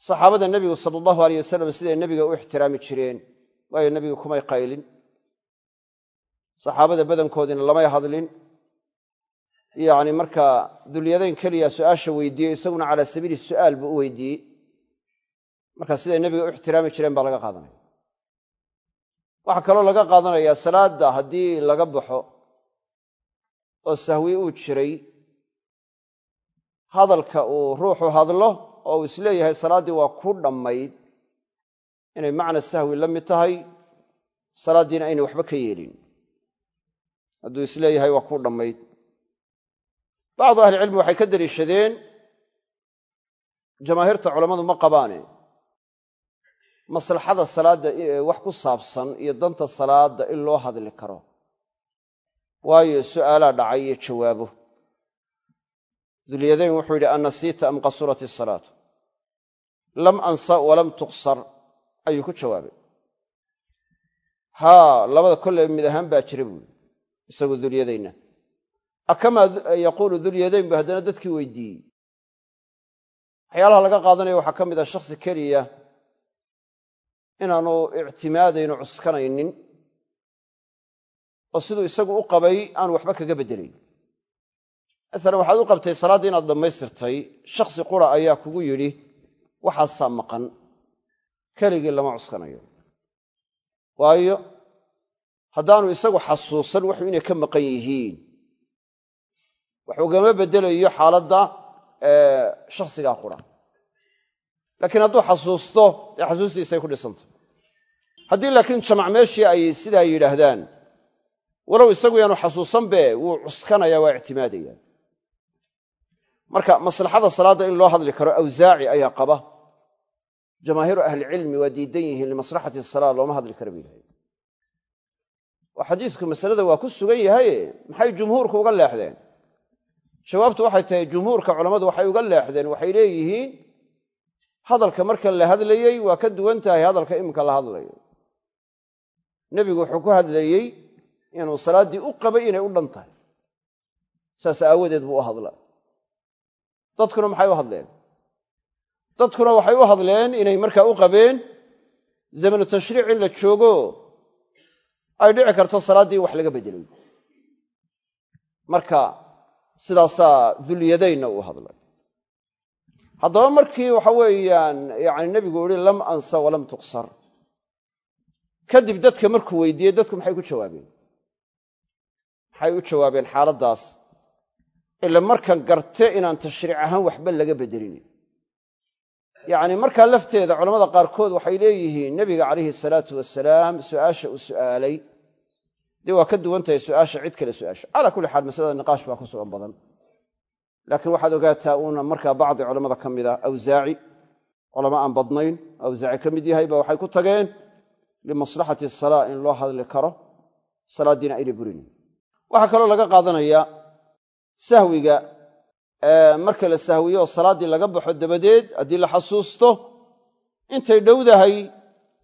saxaabada nebigu sala allahu aleyh wasalam siday nebiga u ixtiraami jireen waayo nebigu kumay qaylin. Saxaabada badankoodina lamay hadlin. Yacni markaa dulyadayn keliya su'aasha weydiiyey isaguna calaa sabiili su'aal buu u weydiiyey. Marka siday nebiga u ixtiraami jireen baa laga qaadanaya. Waxaa kaloo laga qaadanayaa salaadda haddii laga baxo oo sahwi uu jiray hadalka uu ruuxu hadlo oo uu is leeyahay salaaddii waa ku dhammayd inay macna sahwi la mid tahay salaaddiina aynay waxba ka yeelin. Hadduu is leeyahay waa ku dhammayd. Bacdu ahlicilmi waxay ka deliishadeen jamaahiirta culammadu ma qabaane. Maslaxada salaadda wax ku saabsan iyo danta salaadda in loo hadli karo. Waayo su'aalaa dhacay iyo jawaabo dulyadayn wuxuu yidhi annasiita am qasurat isalaatu lam ansa walam tuqsar ayuu ku jawaabay. Haa labada kolley mid ahaan baa jira buuri isagu dulyadaynna akamaa yaquulu dulyadayn buu haddana dadkii weydiiyey. Waxyaalaha laga qaadanaya waxaa ka mid ah shakhsi keliya inaanu ictimaadaynu cuskanaynin oo siduu isagu u qabay aanu waxba kaga beddelayn masalan waxaad u qabtay salaaddii inaad dhammaystirtay shakhsi qura ayaa kugu yidhi waxaasaa maqan keligii lama cuskanayo. Waayo haddaanu isagu xasuusan wuxuu inay ka maqan yihiin. Wax ugama beddelayo xaaladda shakhsigaa qura. Laakiin hadduu xasuusto dee xasuustiisay ku dhisantay haddii laakiin jamac meeshii ay sidaa yidhaahdaan walow isagu yaanu xasuusanbe wuu cuskanaya waa ictimaadaya marka maslaxada salaadda in loo hadli karo awsaaci ayaa qaba jamaahiiru ahlicilmi waa diidan yihiin limaslaxati salaa looma hadli kara bay yidhahdeen oo xadiisku masalada waa ku sugan yahaye maxay jumhuurku uga leexdeen? Jawaabtu waxay tahay jumhuurka culammadu waxay uga leexdeen waxay leeyihiin hadalka marka la hadlayey waa ka duwan tahay hadalka iminka la hadlayo. Nebigu wuxuu ku hadlayey inuu salaaddii u qabay inay u dhan tahay. Saas aawadeed buu u hadla dadkuna maxay u hadleen dadkuna waxay u hadleen inay markaa u qabeen zamanu tashriic in la joogo. Ay dhici karto salaaddii wax laga beddelay marka sidaasaa dulyadaynna uu hadlay. Haddaba markii waxa weeyaan yani nebigu yihi lam ansa walam tuqsar. Kadib dadka markuu weydiiyey dadku maxay ku jawaabeen? Maxay u jawaabeen xaaladdaas? Ila markan garte inaan tashriic ahaan waxba laga beddelinin yacni markaa lafteeda culamada qaarkood waxay leeyihiin nebiga calayhi salaatu wasalaam su'aasha uu su'aalay. Dee waa ka duwan tahay su'aasha cid kale su'aasha. Calaa kulli xaal masalada niqaash baa ku sugan badan. Laakiin waxaad ogaataa uuna markaa bacdi culamada ka mid a awsaaci culamo aan badnayn awsaaci ka mid yahay ba waxay ku tageen limaslaxati salaa in loo hadli karo salaaddiina aynay burinin waxaa kaloo laga qaadanaya sahwiga marka la sahwiyo oo salaaddii laga baxo dabadeed haddii la xasuusto intay dhowdahay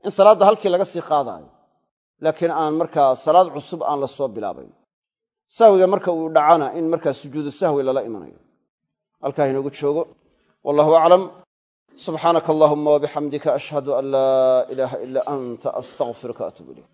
in salaadda halkii laga sii qaadaayo laakiin aan markaa salaad cusub aan la soo bilaabayn sahwiga marka uu dhacana in markaa sujuudu sahwi lala imanayo. Halkaa inoogu joogo. Wallahu aclam. Subxaanaka allahuma wabixamdika ashhadu an laa ilaaha ilaa anta astaqfiruka atuub ilayk